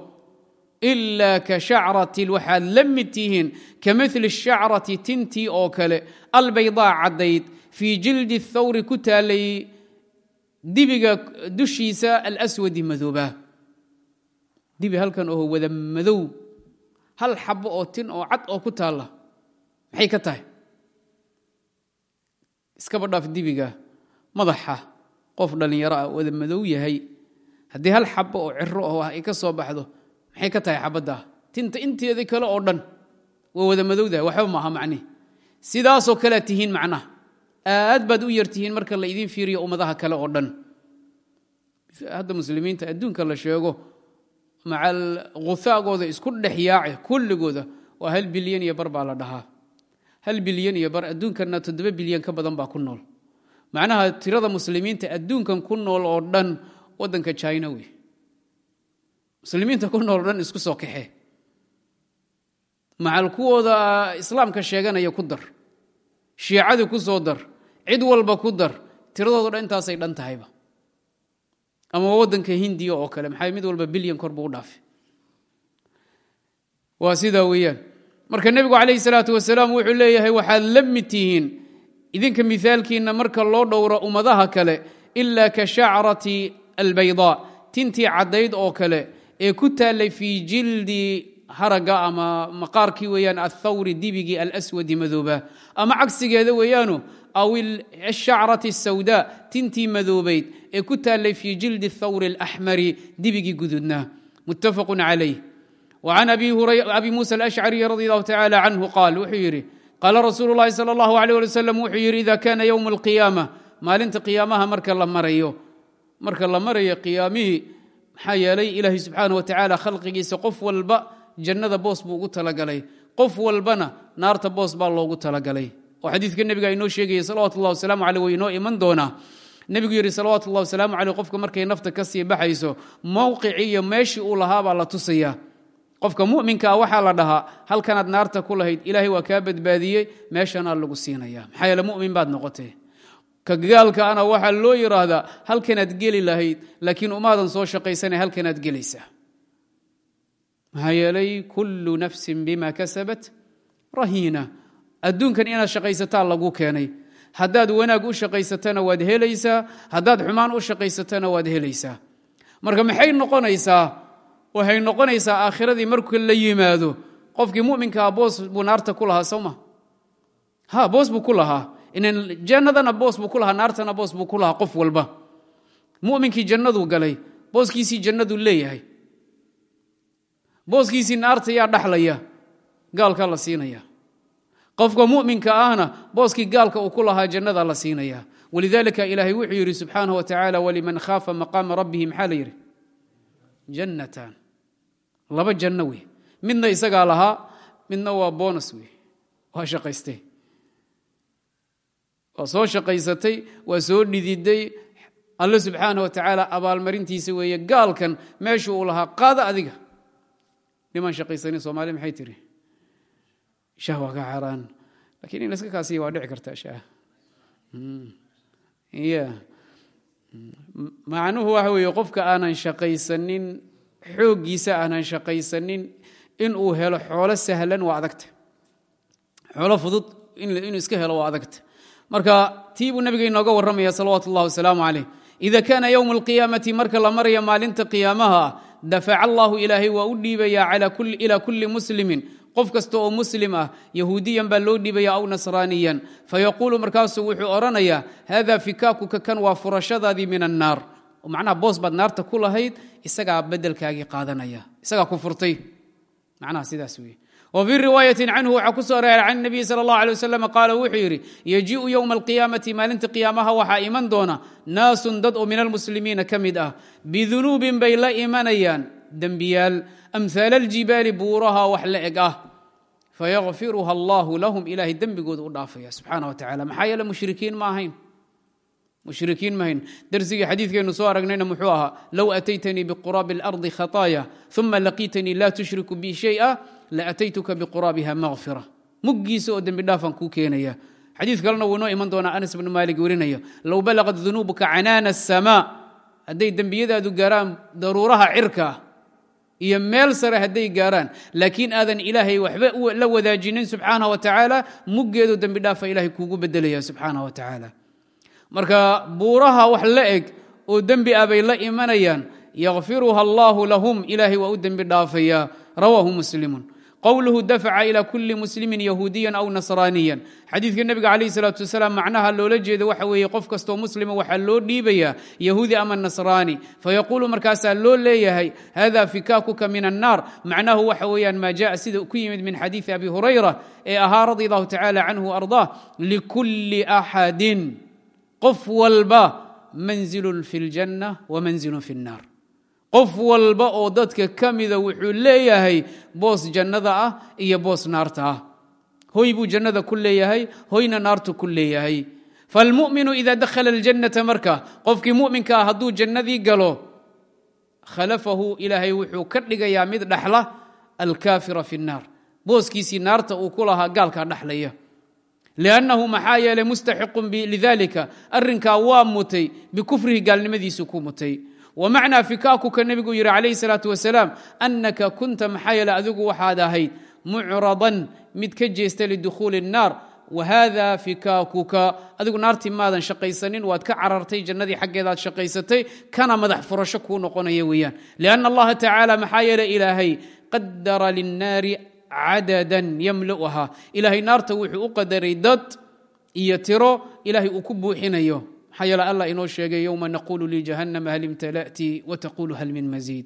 Ilaa ka shacrati waxaad la mid tihiin ka mili shacrati tintii oo kale. Albaydaa caddayd fii jildi thawri ku taalay dibiga dushiisa alswadi madooba. Dibi halkan oo wada madow hal xabo oo tin oo cad oo ku taalla. Maxay ka tahay? Iskaba dhaaf dibiga madaxa qof dhallinyaro ah wada madow yahay. Haddii hal xabo oo ciro oo ah ay ka soo baxdo maxay ka tahay xabaddaa tinta inteedii kale oo dhan waa wada madowdaha waxba maaha macnihi sidaasoo kalea tihiin macnaha aad baad u yar tihiin marka la idiin fiiriyo ummadaha kale oo dhan. Hadda muslimiinta adduunka la sheego macal khuhaagooda isku dhex yaace kulligooda waa hal bilyan iyo bar baa la dhahaa. Hal bilyan iyo bar adduunkana toddoba bilyan ka badan baa ku nool. Macnaha tirada muslimiinta adduunkan ku nool oo dhan waddanka china wey. Muslimiinta ku nool dhan isku soo kaxe macal kuwooda islaamka sheeganaya ku dar. Shiicadii ku soo dar. Cid walba ku dar. Tiradoodo dhan intaasay dhan tahayba ama waddanka hindiya oo kale maxaa mid walba bilyan kor buu u dhaafay. Waa sidaa weeyaan. Marka nebigu calayhi salaatu wasalaam wuxuu leeyahay waxaad la mid tihiin idinka mithaalkiinna marka loo dhowro ummadaha kale ilaa ka shacrati albaydaa tintii caddayd oo kale ee ku taallay fii jildi haragga ama maqaarkii weeyaan athawri dibigii alswadi madooba. Ama cagsigeeda weeyaano aw ashacrati asawdaa tintii madoobayd ee ku taallay fii jildi thawri alaxmari dibigii gududnaa muttafaqun calayh وعن أbي موسى الأشعري رضي الله تعالى عنه قال wuxuu yidhi qاala رasuul الlahi slى الله عليه لي وسلم wuxuu yidhi إida kana yوم القiyامة maalinta qiyaamaha marka la marayo marka la marayo qiyaamihii maxaa yeelay ilaahay subxaanه وataعالى khalqigiisa qof walba jannada boos buu ugu talagalay qof walbana naarta boos baa loogu talagalay oo xadiidka nebiga inoo sheegaya salawat llah wasalaamu aley way inoo iman doonaa. Nebigu yidhi salawat wasalaamu aley qofka markay nafta ka sii baxayso mowqicii iyo meeshii uu lahaabaa la tusayaa qofka muminkaa ah waxaa la dhahaa halkanaad naarta ku lahayd ilaahay waa kaa badbaadiyey meeshanaa lagu siinaya maxaa yeele mumin baad noqotee. Kagaalkaana waxaa loo yidhaahdaa halkanaad geli lahayd laakiin umaadan soo shaqaysana halkanaad gelaysaa maxaa yeelay kullu nafsin bima kasabat rahiina adduunkan inaad shaqaysataa lagu keenay. Haddaad wanaag u shaqaysatana waad helaysaa haddaad xumaan u shaqaysatana waad helaysaa. Marka maxay noqonaysaa? Waxay noqonaysaa aakhiradii marka la yimaado qofkii muminkaa boos buu naarta ku lahaa soma ha boos buu ku lahaa. Jannadana boos buu ku lahaa naartana boos buu ku lahaa qof walba. Muminkii jannaduu galay booskiisii jannaduu leeyahay. Booskiisii naarta yaa dhaxlaya gaalkaa la siinaya qofka muminka ahna booskii gaalka uu ku lahaa jannada la siinaya walidalika ilaahay wuxuu yidhi subxaanah wa tacaala waliman khaafa maqaama rabbihi maxaa la yidhi? Jannatan. Laba janno wey midna isagaa lahaa midna waa bonus wey waa shaqaystay. Waa soo shaqaysatay waa soo dhididay alle subxaana wa tacaala abaalmarintiisa weeye gaalkan meeshu uu lahaa qaada adiga. Nimaan shaqaysanin soomaalia maxay tiri shah waa ka xaaraan. Lakiin in laska kaasiya waa dhici kartaa shah ya macnuhu waxa weeye qofka aanan shaqaysanin xooggiisa aanan shaqaysanin inuu helo xoolo sahlan waa adagta. Xoolo fudud inuu iska helo waa adagta. Marka tii buu nabiga inooga warramaya salawaatu ullahi wasalaamu calayh. Ida kaana yowmu alqiyaamati marka la maraya maalinta qiyaamaha ah dafaca allahu ilaahay waa u dhiibayaa ilaa kulli muslimin qof kasta oo muslim ah yahuudiyan baa loo dhiibaya aw nasraaniyan. Fayaquulu markaasuu wuxuu odhanayaa hada fikaakuka kan waa furashadaadii min annaar macnaha boos baad naarta ku lahayd isagaa bedelkaagii qaadanaya. Isagaa ku furtay. Macnaha sidaas weye wa fii riwaayatin canhu waxaa ku soo areeray can nabiyi sala allah alay wasalam qaala wuxuu yidhi yajii'u yowma alqiyaamati maalinta qiyaamaha waxaa iman doona naasun dad oo min almuslimiina ka mid ah bidunuubin bay la imanayaan dembiyaal amhaala aljibaali buuraha wax la eg ah fayakfiruha allahu lahum ilaahay dembigooda u dhaafaya subxaana wa tacala maxaa yeele mushrikiin ma ahayn mushrikiin mahayn darsigii xadiidkeennu soo aragnayna muxuu ahaa low ataytanii biquraabi اlardi khataaya uma laqiitanii la tushriku bi shayئa laataytuka biquraabiha makfira muggiisa oo dembi dhaafan kuu keenaya xadiid kalena wuu inoo iman doonaa anas bnu maalik werinaya low balaqat dunuubuka canaana الsamaa hadday dembiyadaadu gaaraan daruuraha cirka iyo meel sare hadday gaaraan. Laakiin aadan ilaahay waxba la wadaajinin subxaanah wa tacaala muggeedu dembi dhaafa ilahay kuugu bedelaya subxaanah wa tacaala. Marka buuraha wax la eg oo dembi ah bay la imanayaan yakfiruha allahu lahum ilaahay waa u dembi dhaafaya. Rawaahu muslimun qowluhu dafaca ila kuli muslimin yahuudiyan aw nasraaniyan xadiidka nebiga calayh salaatu wasalaam macnaha loola jeeda waxa weeye qof kastoo muslima waxaa loo dhiibayaa yahuudi ama nasraani fayaquulu markaasaa loo leeyahay hada fikaakuka min annaar macnahu waxa weeyaan maa jaa sida ku yimid min xadiidi abi hurayra ee ahaa radi allahu tacala canhu ardaa likulli axadin qof walba manzilun fi ljanna wa manzilun fi nnaar qof walba oo dadka ka mida wuxuu leeyahay boos jannada ah iyo boos naarta ah. Hoy buu jannada ku leeyahay hoyna naartu ku leeyahay. Falmuminu ida dakhala aljannata marka qofkii muminka ah hadduu jannadii galo khalafahu ilaahay wuxuu ka dhigayaa mid dhaxla alkaafira fi nnaar. Booskiisii naarta uu ku lahaa gaalkaa dhaxlaya. Liannahu maxaa yeelay mustaxiqun lidalika arrinkaa waa mutay bikufrihi gaalnimadiisu ku mutay wmacnaa fikaakuka nebigu yidhi calayhi salaatu wasalaam annaka kunta maxaa yeele adigu waxaad ahayd mucradan mid ka jeesta lidukhuuli الnaar wahada fikaakuka adigu naartii maadan shaqaysanin waad ka carartay jannadii xaggeedaad shaqaysatay kana madax furasho kuu noqonaya weeyaan. Lianna allaha tacaala maxaa yeele ilaahay qadara linnaari cadadan yamla'uha ilaahay naarta wuxuu u qadaray dad iyo tiro ilaahay uu ku buuxinayo maxaa yeele allah inoo sheegay yowma naquulu lijahannama hal imtala'ti wataquulu hal min masiid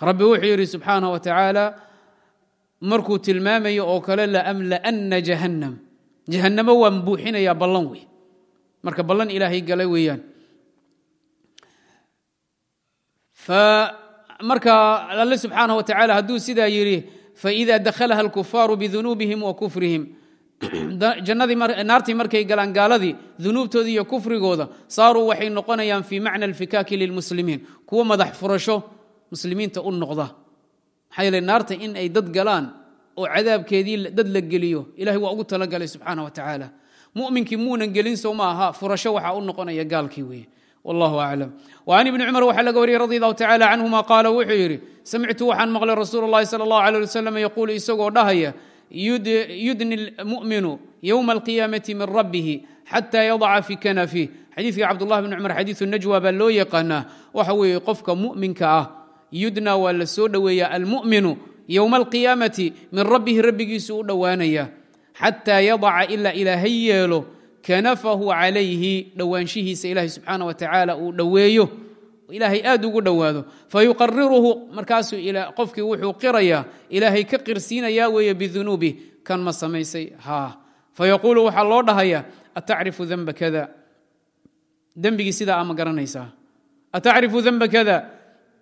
rabbi wuxuu yidhi subxaanah wa tacaala markuu tilmaamayo oo kale laamla'anna jahannam jahannamo waan buuxinayaa ballan wey marka ballan ilaahay galay weeyaan marka alle subxaanah wa tacaala hadduu sidaa yidhi faida dakhalaha alkufaaru bidunuubihim wa kufrihim naartii markay galaan gaaladii dunuubtoodii iyo kufrigooda saaruu waxay noqonayaan fii macna alfikaaki lilmuslimiin kuwo madax furasho muslimiinta u noqda maxaa yeele naarta in ay dad galaan oo cadaabkeedii dad la geliyo ilahay waa ugu talagalay subxaana wa tacaala muminkii muunan gelin sow ma aha furasho waxaa u noqonaya gaalkii weye wallahu aclam وcan ibni cumar waxaa laga wariyey radi allahu tacala canhuma qaala wuxuu yidhi samictu waxaan maqlay rasuul اllahi salى اllahu alيه wasalam yaquulu isagoo dhahaya yudni muminu ywma alqiyaamati min rabbihi xata yadaca fi kanafih xadiidkii cabdullah bn cumar xadiiu najwa baa loo yaqaanaa waxa weeye qofka muminka ah yudna waa la soo dhoweeya almuminu ywma alqiyaamati min rabbihi rabbigiisu u dhowaanaya xataa yadaca ilaa ilaahay yeelo kanafahu calayhi dhowaanshihiisa ilahay subxaana wa tacaala uu dhoweeyo ilaahay aad ugu dhowaado. Fayuqariruhu markaasuu qofkii wuxuu qirayaa ilaahay ka qirsiinayaa weeye bidunuubih kan ma samaysay? Haa fayaquulu waxaa loo dhahayaa atacrifu danba kada? Dembigii sidaa a ma garanaysaa atacrifu danba kada?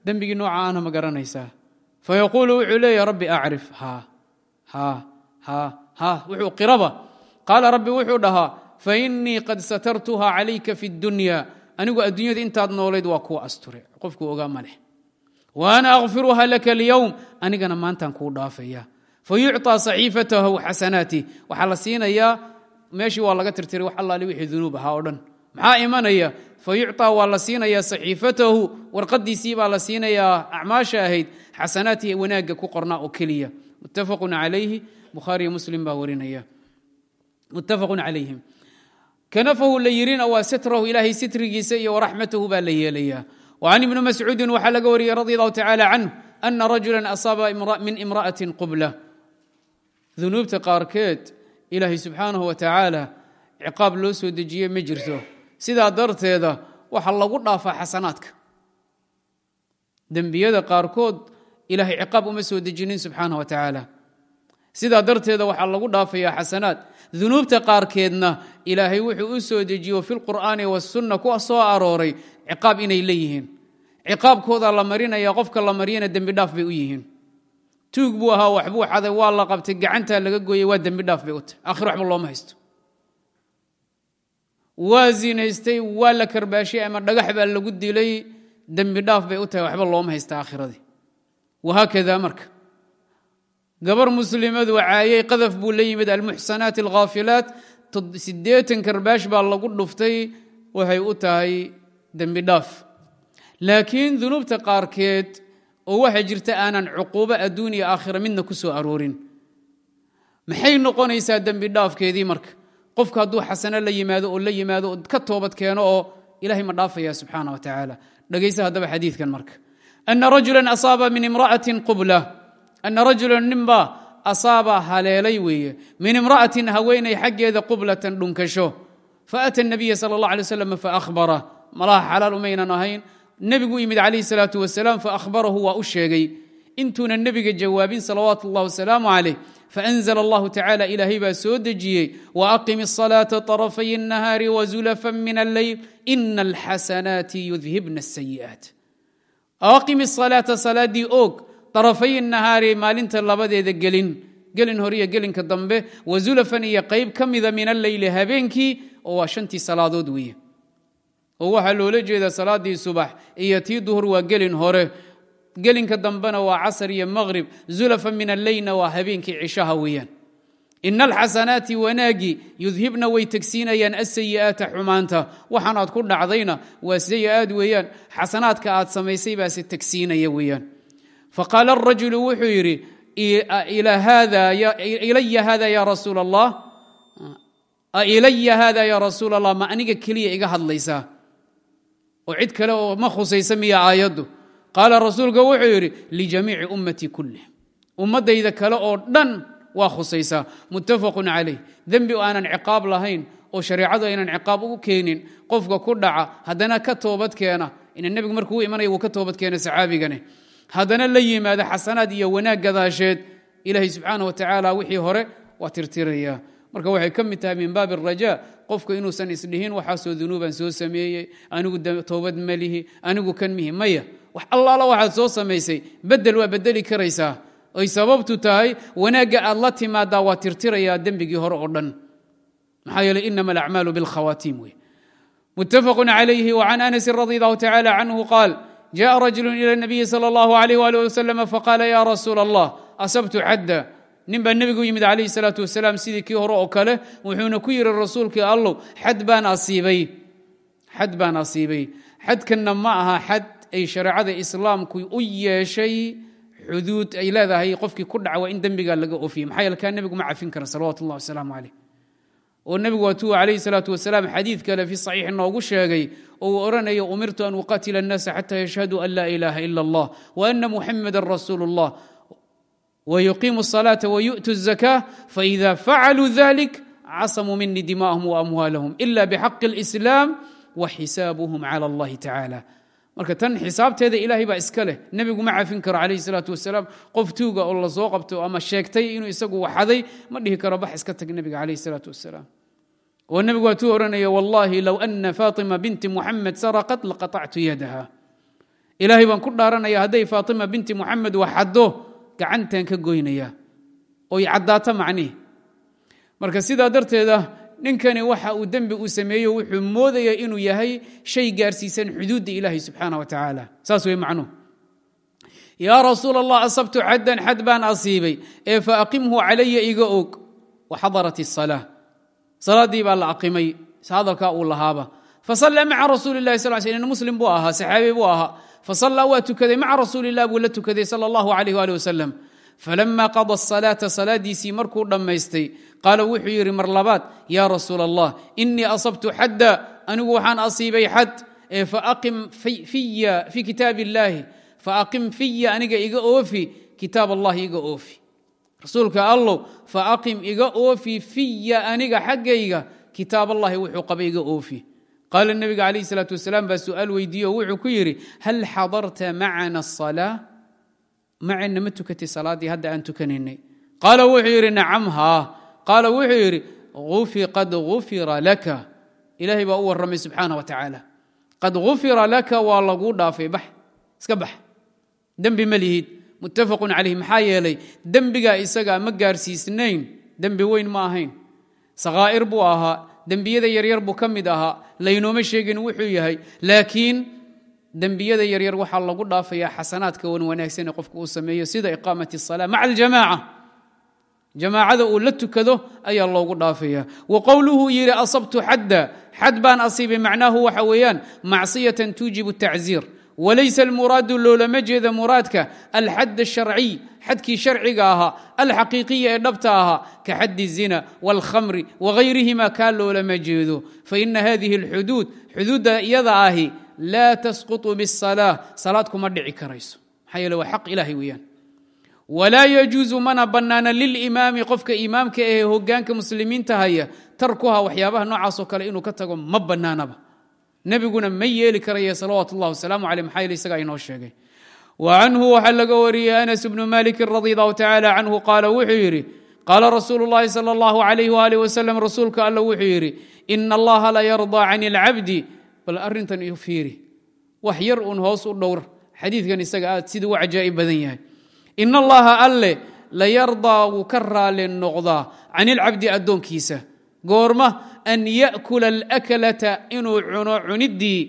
Dembigii nooca ana ma garanaysaa fayaquulu wuxuu leeyahy rabbi acrif ha. Ha. Ha. Ha. Wuxuu qiraba. Qaala rabbi wuxuu dhahaa fainii qad satartuha calayka fi اdunya anigu adduunyada intaad noolayd waa kuwa asture. Qofku ogaa ma leh. Wa ana akfiruha laka lyowm anigana maantaan kuu dhaafaya. Fa saxiifatahu xasanaati. Waxaa la siinayaa meeshii waa laga tirtiray wax allaale wixii dunuub ahaa oo dhan. Maxaa imanaya? Fa yucطaa waa la siinayaa saxiifatahu. Warqadiisii baa la siinayaa acmaasha ahayd. Xasanaati wanaagga ku qornaa oo keliya. Muttafaqun calayhi. Bukhaariyo muslim baa warinaya. Muttafaqun calayhim kanafahu la yirina waa sitrahu ilaahay sitrigiisa iyo waraxmatahu baa la yeelaya وcan ibni mascuudin waxaa laga wariyey radi allahu tacala canh ana rajula asaaba min imra'ati qubla. Dunuubta qaarkeed ilaahay subxaanahu wa tacaala ciqaab loo soo dejiyey ma jirto. Sidaa darteeda waxa lagu dhaafaa xasanaadka. Dembiyada qaarkood ilahay ciqaab uma soo dejinin subxaanah wa tacaala. Sidaa darteeda waxaa lagu dhaafayaa xasanaad dunuubta qaarkeedna ilaahay wuxuu u soo dejiyo fi lqur'aani wasunna ku soo arooray ciqaab inay leeyihiin ciqaabkooda la marinaya qofka la maryana dembi dhaaf bay u yihiin. Tuug buu ahaa waxbuu xaday waa la qabtay gacantaa laga gooyey waa dembi dhaaf bay u tahy akhir waxba looma haysto. Waa zinaystay waa la karbaashay ama dhagax baa lagu dilay dembi dhaaf bay u tahay waxba looma haysta aakhiradii wahaakada marka gabar muslimadu caayey qadaf buu la yimid almuxsanaat alkhaafilaat siddeetan karbaash baa lagu dhuftay waxay u tahay dembi dhaaf. Laakiin dunuubta qaarkeed oo waxaa jirta aanan cuquubo adduun iyo aakhira midna ku soo aroorin. Maxay noqonaysaa dembi dhaafkeedii marka? Qofku hadduu xasano la yimaado oo la yimaado oo ka toobad keeno oo ilahay ma dhaafaya subxaana wa tacaala. Dhegaysa haddaba xadiidkan marka. Ana rajulan asaaba min imra'atin qubla ana rajulan ninbaa asaaba haleelay weeye min imra'atin haweenay xaggeeda qublatan dhunkasho faata nabiya sala allah alay wasalam faahbara malaha xalaal umaynan ahayn nebigu yimid calayhi salaatu wasalaam faahbarahu waa u sheegay intuuna nebiga jawaabin salawaatu اllah wasalaamu calayh faanzla allahu tacala ilaahay baa soo dejiyey waaqim الصalaaةa طarafay الnahaari wazulafan min alleyl ina alxasanaati yudhibna الsayi'aat aqim الصalaaةa salaadii oog darafay nahaari maalinta labadeeda gelin gelin hore iyo gelinka dambe wazulafan iyo qayb ka mida min alleyli habeenkii oo waa shantii salaadood weeye oo waxaa loola jeedaa salaaddii subax iyo tii duhur waa gelin hore gelinka dambena waa casr iyo maqhrib zulafan min alleylna waa habeenkii cishaha weeyaan ina alxasanaati wanaagi yudhibna way tegsiinayaan asayi'aata xumaanta waxaanaad ku dhacdayna waa sayi'aad aad samaysay faqaala arajulu wuxuu yidhi ilaya hada ya rasuul allah ilaya hada ya rasuul allah ma aniga keliya iga hadlaysaa oo cid kale oo ma khusaysa miya aayaddu qaala rasuulka wuxuu yidhi lijamiici ummatii kullih ummaddayda kale oo dhan waa khusaysaa muttafaqun calayh dembi aanan ciqaab lahayn oo shareecadu aynan ciqaab ugu keenin qofka ku dhaca haddana ka toobad keena ina nebigu markuu u imanaya wuu ka toobad keena saxaabigani haddana la yimaada xasanaad iyo wanaag gadaasheed ilaahay subxaana wa tacaala wixii hore waa tirtiraya. Marka waxay ka mid tahay min baabi araja qofka inuusan isdhihin waxaasoo dunuuban soo sameeyey anigu toobad malihi anigu kan mihi maya. Wax allaala waxaad soo samaysay bedel waa bedeli karaysaa. Oy sababtu tahay wanaagga aad la timaadaa waa tirtirayaa dembigii hore oo dhan. Maxaa yeeley inama alacmaalu bilkhawaatiim wey. Muttafaqun calayhi وcan anasin radi allahu tacala canhu qaal jaءa rajulu ilى الnabiyi salى اllahu عalيh wali waslm faqaala ya rasuul allah asabtu xadda nin baa nebigu yimid calayhi salaatu wasalaam sidii kii hore oo kale wuxuuna ku yidhi rasuulkii allow xad baan asiibay xad baan asiibay xadkanna ma aha xad ay shareecada islaamku u yeeshay xuduud ay leedahay qofkii ku dhaca waa in dembigaa laga ofiye maxaa yeele kaa nebigu ma cafin kara salawatu ullah wasalaamu calayh oo nebigu waatuu calayhi salaatu wasalaam xadiid kale fi saxiix noogu sheegay oo uu odhanayo umirtu an uqatila annaasa xata yashhaduu an laa ilaaha ila allah wa ana muxamadan rasuulu اllah wyuqiimu الصلاaةa wyu'tu الزakاة faإida facaluu ذalik casamuu mini dima'ahum وamwaalahum ila bxaqi الإسlاam وxisaabuhum calى اllahi tacaalى marka tan xisaabteeda ilaahay baa iska leh. Nebigu ma cafin karo calayhi salaatu wasalaam. Qof tuuga oo la soo qabto ama sheegtay inuu isagu waxaday ma dhihi karo bax iska tag nebiga calayhi salaatu wasalaam. Oo nebigu waa tuu odhanaya wallaahi low ana faatima binti muxamed saraqat laqatactu yadaha. Ilaahay baan ku dhaaranaya hadday faatima binti muxamed waxaddo gacantaan ka goynaya. Oy caddaato macnihi marka sidaa darteeda ninkani waxa uu dembi uu sameeyo wuxuu moodaya inuu yahay shay gaarsiisan xuduudda ilaahay subxaana wa tacaala saas wey macnuhu yaa rasuul allah asabtu xaddan xad baan asiibay. Ee fa aqimhu calaya iga og. Waxadarat الsalaa salaaddii baa la aqimay. Hadalkaa uu lahaaba. Fasalla maca rasuuli lahi sal sl muslim buu ahaa saxaabi buu ahaa. Fasallaa waa tukaday maca rasuuli lah buu la tukaday sal allahu alayh ali wasalam falama qada asalaata salaadiisii markuu dhammaystay qaala wuxuu yidhi mar labaad yaa rasuul allah inii asabtu xadda anigu waxaan asiibay xad fii kitaab illaahi faaqim fiya aniga iga oofi kitaab allahi iga oofi. Rasuulka allow faaqim iga oofi fiya aniga xaggayga kitaab allahi wuxuu qaba iga oofi. Qaala nebiga calayh salaatu wasalaam baa su'aal weydiiye oo wuxuu ku yidhi hal xadarta macana asalaa macayna ma tukatay salaaddii hadda aan tukanaynay qaala wuxuu yidhi nacam haa qaala wuxuu yidhi qad gufira laka. Ilaahay baa u warramay subxaana wa tacaala. Qad gufira laka waa laguu dhaafay bax iska bax. Dembi ma lihid. Muttafaqun calayh maxaa yeelay dembigaa isagaa ma gaarsiisnayn dembi weyn ma ahayn. Sakhaa'ir buu ahaa dembiyada yaryar buu ka mid ahaa. Laynooma sheegin wuxuu yahay laakiin dembiyada yaryar waxaa lagu dhaafayaa xasanaadka wan wanaagsan ee qofku uu sameeyo sida iqaamat الsalaa maca aljamaaca jamaacada uu la tukado ayaa loogu dhaafaya wa qowluhu yidhi asabtu xadda xad baan asiibay macnaahu waxa weeyaan macsiyatan tuujibu tacziir walaysa almuraadu loolama jeeda muraadka alxadd الsharciy xadkii sharciga ahaa alxaqiiqiya ee dhabta ahaa ka xaddi الzina wاlkhamri wagayrihima kaa loolama jeedo faina hadihi اlxuduud xuduudda iyada ahi laa tasquطu bالsalaa salaad kuma dhici karayso maxaa yeele waa xaq ilahay weeyaan walaa yajuusu mana bannaana lilimaami qofka imaamka ahee hogaanka muslimiinta haya tarkuha waxyaabaha noocaasoo kale inuu ka tago ma bannaanaba nebiguna ma yeeli karaya salawaat اllah wasalaamu aleyh maxaa yeele isagaa inoo sheegay wa canhu waxaa laga wariyey anas bnu maliki radi allahu tacala canhu qaala wuxuu yidhi qaala rasuulu اllahi salى اllahu alayh waalih wasalam rasuulka alla wuxuu yidhi ina allaha la yardaa can اlcabdi bal arrintan iyo fiiri wax yar uun hoos u dhowr xadiidkan isaga aad siduu u cajaa'ib badan yahay in allaha alle la yardaa wuu ka raali noqdaa can ilcabdi addoonkiisa. Goorma an ya'kula alaklata inuu cuno cuniddii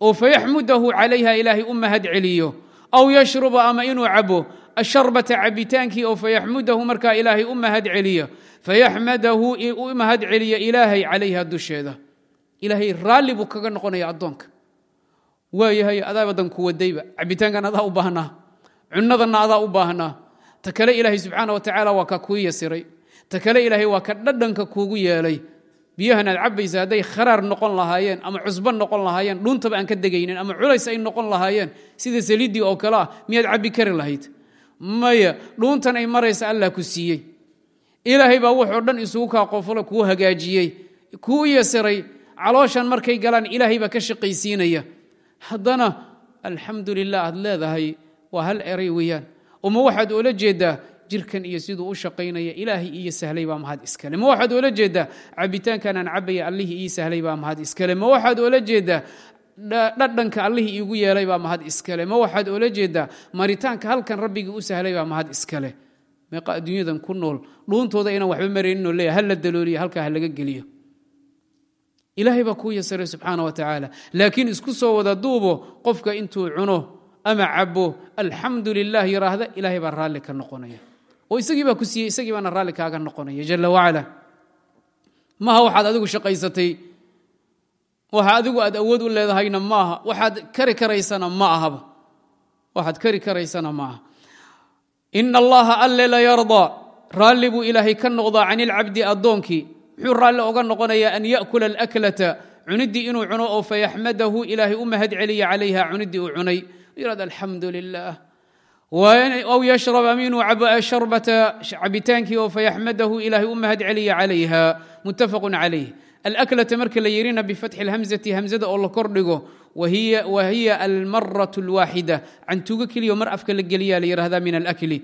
oo fayaxmudahu calayha ilaahay u mahad celiyo. Aw yashruba ama inuu cabo asharbata cabitaankii oo fayaxmudahu markaa ilaahay u mahad celiyo. Fayaxmadahu u mahad celiyo ilaahay calayha dusheeda. Ilaahay raalli buu kaga noqonaya addoonka. Waayahay adaa wadanku wadayba cabitaankan adaa u baahnaa cunadanna adaa u baahnaa. Ta kale ilaahay subxaana wa tacaala waa ka kuu yasiray. Ta kale ilaahay waa ka dhadhanka kuugu yeelay. Biyahan aad cabaysa hadday kharaar noqon lahaayeen ama cusbo noqon lahaayeen dhuuntaba aan ka degaynin ama culays ay noqon lahaayeen sida saliiddii oo kale ah miyaad cabbi kari lahayd? Maya dhuuntan ay maraysa allah ku siiyey. Ilaahay baa wuxoo dhan isugu kaa qofolo kuu hagaajiyey kuu yasiray. Calooshan markay galaan ilaahay baa ka shaqaysiinaya. Haddana alxamdu lilah aad leedahay waa hal eray weeyaan. Oma waxaad oola jeedaa jirkan iyo siduu u shaqaynaya ilaahay iyo sahlay baa mahad iskale. Ma waxaad oola jeedaa cabitaankan aan cabaya allihii ii sahlay baa mahad iskale. Ma waxaad oola jeedaa dhadhanka allihii iigu yeelay baa mahad iskale. Ma waxaad oola jeedaa maritaanka halkan rabbigii u sahlay baa mahad iskale. Meeqa adduunyadan ku nool dhuuntooda inaan waxba marayninoo leeya hala dalooliya halkaa ha laga geliyo. Ilaahay baa kuu yasiray subxaana wa tacaala laakiin isku soo wada duubo qofka intuu cuno ama cabo alxamdu lilah yiraahda ilaahay baa raalli ka noqonaya. Oo isagii baa ku siiyey isagii baana raalli kaaga noqonaya jala wacala maaha waxaad adigu shaqaysatay. Waxa adigu aad awood u leedahayna maaha. Waxaad kari karaysana ma waxaad kari karaysana ma aha allaha alle la yardaa raalli buu ilaahay ka noqdaa can ilcabdi addoonkii muxuu raalli oga noqonayaa an ya'kula alaklata. Cuniddii inuu cuno oo fayaxmadahu ilaahay u mahad celiya calayha cuniddii uu cunay yirahd alxamdu lilah aw yashrab aminuu sharbata cabitaankii oo fayaxmadahu ilaahay u mahad celiya calayha muttafaqu calayh alaklata marka la yirina bifatxi اlhamzati hamzada oo la kordhigo wa hiya almaraة اlwaaxida cantuugo keliyo mar afka la geliya la yihahda min alakli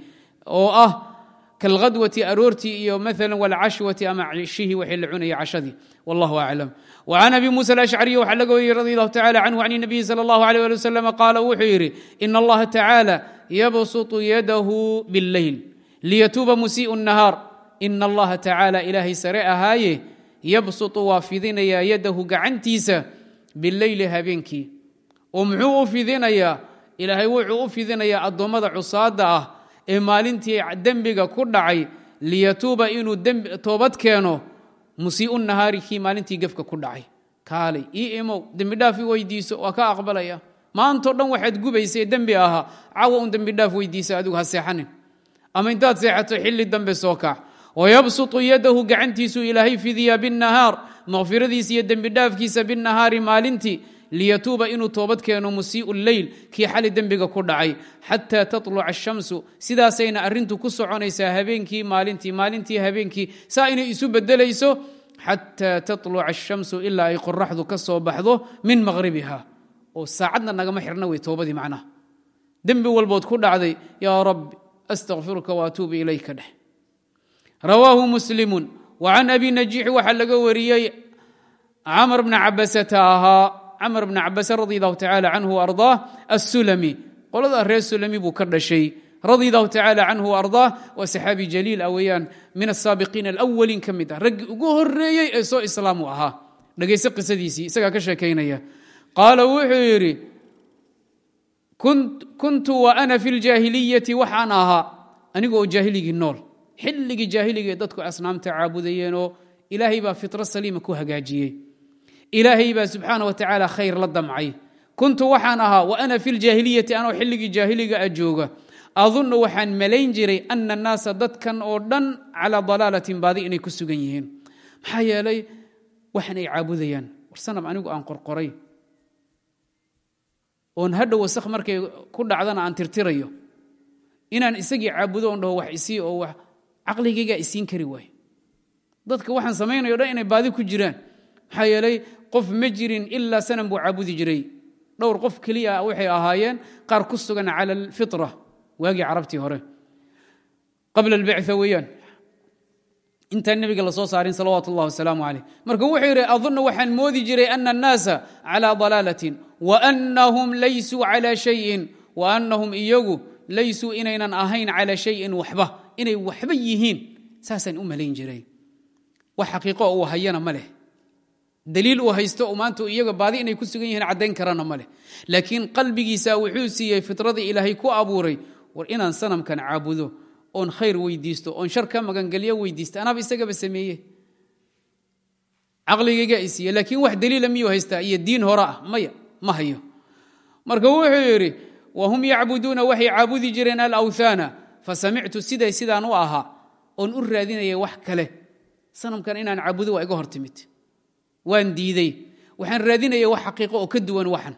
oo ah kalhadwati aroortii iyo maala wlcashwati ama cishihii waxay la cunaya cashadii wallahu aclam وعn abi muسى الأشcري waxaa laga wariyey radي الlه taعalى canه عن النabiyi slى الlه عليه alي وsلم qaala wuxuu yidhi in اllaha tacaalى yabsuط yadahu bاlleyl liyatuuba musiiء النahaar in اllaha tacaalى ilaahay sare ahaaye yabsuطu waa fidinayaa yadahu gacantiisa bileyli habeenkii oo muxuu u fidinayaa ilaahay wuxuu u fidinayaa addoommada cusaada ah ee maalintii dembiga ku dhacay liyatuuba inuu toobad keeno musii'u nahaari kii maalintii gefka ku dhacay. Kaalay ii imow dembidhaaf i weydiiso waa ka aqbalaya. Maantao dhan waxaad gubaysay dembi ahaa cawa un dembidhaaf weydiisa adigu ha seexanin. Ama intaad seexato xilli dambe soo kac wayabsutu yadahu gacantiisuu ilaahay fidiyaa binnahaar. Makfiradiisa iyo dembidhaafkiisa binnahaari maalintii liyatuuba inuu toobad keeno musii'u leyl kii xali dembiga ku dhacay. Xataa tatluca ashamsu sidaasayna arrintu ku soconaysaa habeenkii maalintii maalintii habeenkii saa inay isu bedelayso xataa tatluca ashamsu ilaa ay qoraxdu ka soo baxdo min maqhribiha oo saacadna nagama xirna wey toobadii macnaha. Dembi walbood ku dhacday yaa rabbi astakfiruka waatuubu ilayka dheh. Rawaahu muslimu wa abi najiixi waxaa laga wariyey camr bna cabasata ahaa camr bna cabase radi allahu tacala canhu ardaa assulami. Qolada reer sulami buu ka dhashay. Radi allahu tacala canhu ardaa waa jaliil ah min asaabiqiina alawaliin ka mid ah. Raggii ugu horeeyey ee soo islaamu ahaa. Dhegayse qisadiisii isagaa ka sheekaynaya. Qaala wuxuu yidhi kuntu wa ana fi ljaahiliyati waxaan ahaa aniga oo jaahiligii nool. Xilligii jaahiliga ee dadku asnaamta caabudayeenoo ilaahay baa fitro saliima ku hagaajiyey ilaahay baa subxaana wa tacaala khayr la damcay. Kuntu waxaan ahaa wa ana fi ljaahiliyati anoo xilligii jaahiliga a jooga. Adunnu waxaan malayn jiray ana annaasa dadkan oo dhan calaa dalaalatin baadi inay ku sugan yihiin. Maxaa yeelay waxan ay caabudayaan. War sanab anigu aan qorqoray. Oon hadhow wasakh markay ku dhacdana aan tirtirayo. Inaan isagii caabudo on dhaho wax isii oo wax caqligaygaa isiin kari waaye dadka waxaan samaynayo dhan inay baadi ku jiraan. Maxaa yeelay qof ma jirin ilaa sanam buu caabudi jiray dhowr qof keliya ah waxay ahaayeen qaar ku sugan cala alfitra waagii carabtii hore qabla albictha weeyaan intaan nebiga la soo saarin salawaatu اllah wasalaamu calayh marka wuxuu yidhi adunnu waxaan moodi jiray ana annaasa calى dalaalatin waanahum laysuu calى shayin waanahum iyagu laysuu inaynan ahayn calى shayin waxba inay waxba yihiin saasaan u malayn jiray wax xaqiiqo uu hayana ma leh daliil uu haysto maanta iyaga baadi inay ku sugan yihiin caddayn karana ma laakiin qalbigiisa wuxuu siiyey fitradii ilaahay ku abuuray war inaan sanamkan caabudo oon khayr weydiisto oon shar ka magangelyo weydiisto anaaba isagaba sameeye caqligaygaa isiiye laakiin wax daliila miyuu haystaa? Iyo diin hore ah maya ma hayo. Marka wuxuu yidhi wahum yacbuduuna waxay caabudi jireen alawthaana fasamictu siday sidaan u ahaa oon u raadinaya wax kale. Sanamkan inaan caabudo waa iga hor timid waan diiday. Waxaan raadinaya wax xaqiiqo oo ka duwan waxan.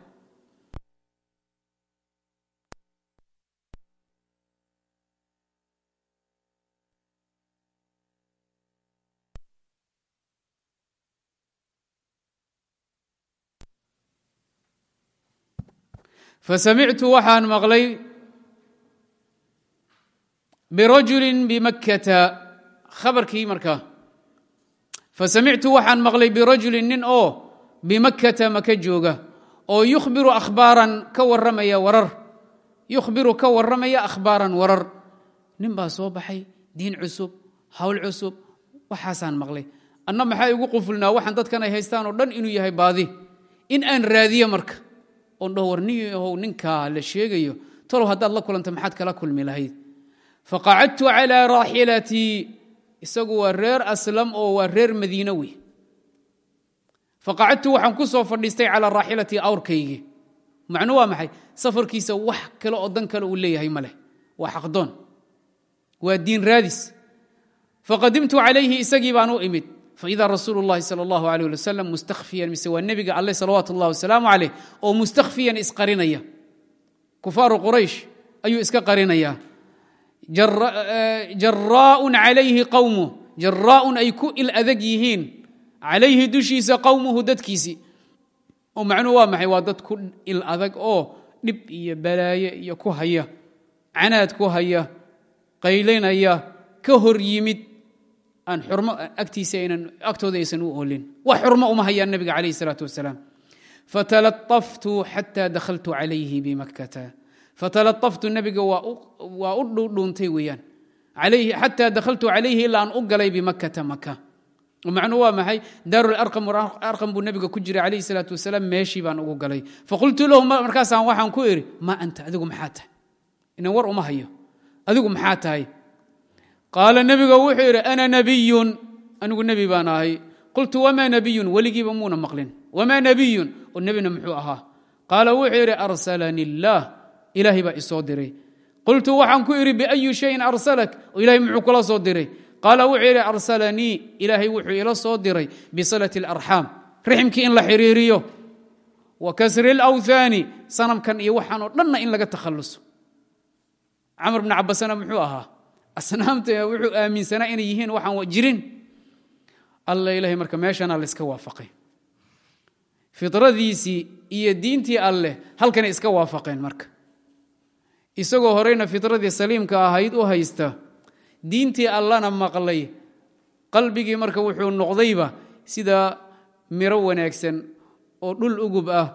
Fasamictu waxaan maqlay birajulin bimakkata khabarkii markaa fasamictu waxaan maqlay birajulin nin oo bimakkata maka jooga oo yukhbiru ahbaaran ka waramaya warar yukhbiru ka warramaya akhbaaran warar nin baa soo baxay diin cusub hawl cusub waxaasaan maqlay anna maxaa igu qufulnaa waxaan dadkan ay haystaan oo dhan inuu yahay baadi in aan raadiyo marka oon dhaho war niyahow ninkaa la sheegayo talow haddaad la kulanta maxaad kala kulmi lahayd faqacadtu calaa raaxilatii isagu waa reer aslam oo waa reer madiine wey. Faqacadtu waxaan ku soo fadhiistay calaa raaxilatii awrkaygii macnu waa maxay? Safarkiisa wax kale oo dan kale uu leeyahay ma leh. Waa xaqdoon. Waa diin raadis. Faqadimtu calayhi isagii baan u imid. Faida rasuulu llahi sal allahu alيh ali wasalam mustakfiyan mise waa nebiga alle salawaatu اllah wasalaamu calayh oo mustakfiyan isqarinaya kufaaru quraysh ayuu iska qarinaya jaraaun calayhi qawmuh jaraaun ay ku il adag yihiin. Calayhi dushiisa qowmuhu dadkiisii oo macnuhu waa maxay? Waa dad ku il adag oo dhib iyo balaaye iyo ku haya. Canaad ku haya. Qaylinaya. Ka hor yimid. Aan xurmo agtiisa aynan agtooda aysan u oolin. Wax xurmo uma hayaan nabiga calayh isalaatu wasalaam. Fatalaطaftu xata dakhaltu calayhi bimakkata fatalaطaftu nabiga waa u dhuudhuuntay weeyaan xata dakhaltu calayhi ilaa aan u galay bimakkata maka macnuu waa maxay daarularqam buu nabiga ku jiray calayh salaatu wasalaam meeshii baan ugu galay faqultu lahu markaasaan waxaan ku idhi maa anta adigu maxaa tahay inan war uma hayo adigu maxaa tahay qaala nebiga wuxuu yidhi ana nabiyun anigu nebi baan ahay qultu wamaa nabiyun weligiiba muuna maqlin wamaa nabiyun oo nebina muxuu ahaa qaala wuxuu yidhi arsalani illaah ilaahay baa isoo diray. Qultu waxaan ku idhi biayi shayin arsalak? Ilahay muxuu kula soo diray. Qaala wuxuu yidhi arsalanii. Ilaahay wuxuu ila soo diray bisilati اlarxaam rixmkii in la xiriiriyo. Wa kasri اlawthaani sanamkan iyo waxaan oo dhanna in laga takhaluso camr bn cabasana muxuu ahaa. Asnaamta wuxuu aaminsanaa inay yihiin waxaan jirin. Alla ilahay marka meeshana laiska waafaqay. Fidradiisii iyo diintii alleh halkanay iska waafaqeen marka isagoo horeyna fitradii saliimka ahayd u haysta diintii allana maqlay qalbigii marka wuxuu noqdayba sida miro wanaagsan oo dhul ugub ah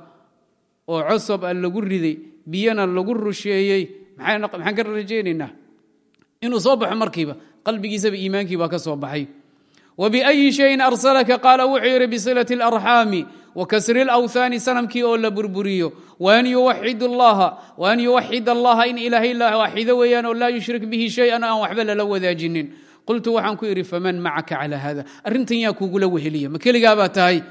oo cosob a lagu riday biyana lagu rusheeyey. Maxaan ka rajaynaynaa inuu soo baxo markiiba qalbigiisaba iimaankiibaa ka soo baxay. Wa biayi shayin arsalaka qaala wuxuu yidhi bisilati اlarxaami wakasri whaani sanamkii oo la burburiyo an yuwaxid allaha in ilaahay la waaxido weeyaan oo laa yushrik bihi shayan aan waxba lala wadaajinin qultu waxaan ku idhi faman macaka calaa hada arrintan yaa kuugula weheliya ma keligaabaa tahay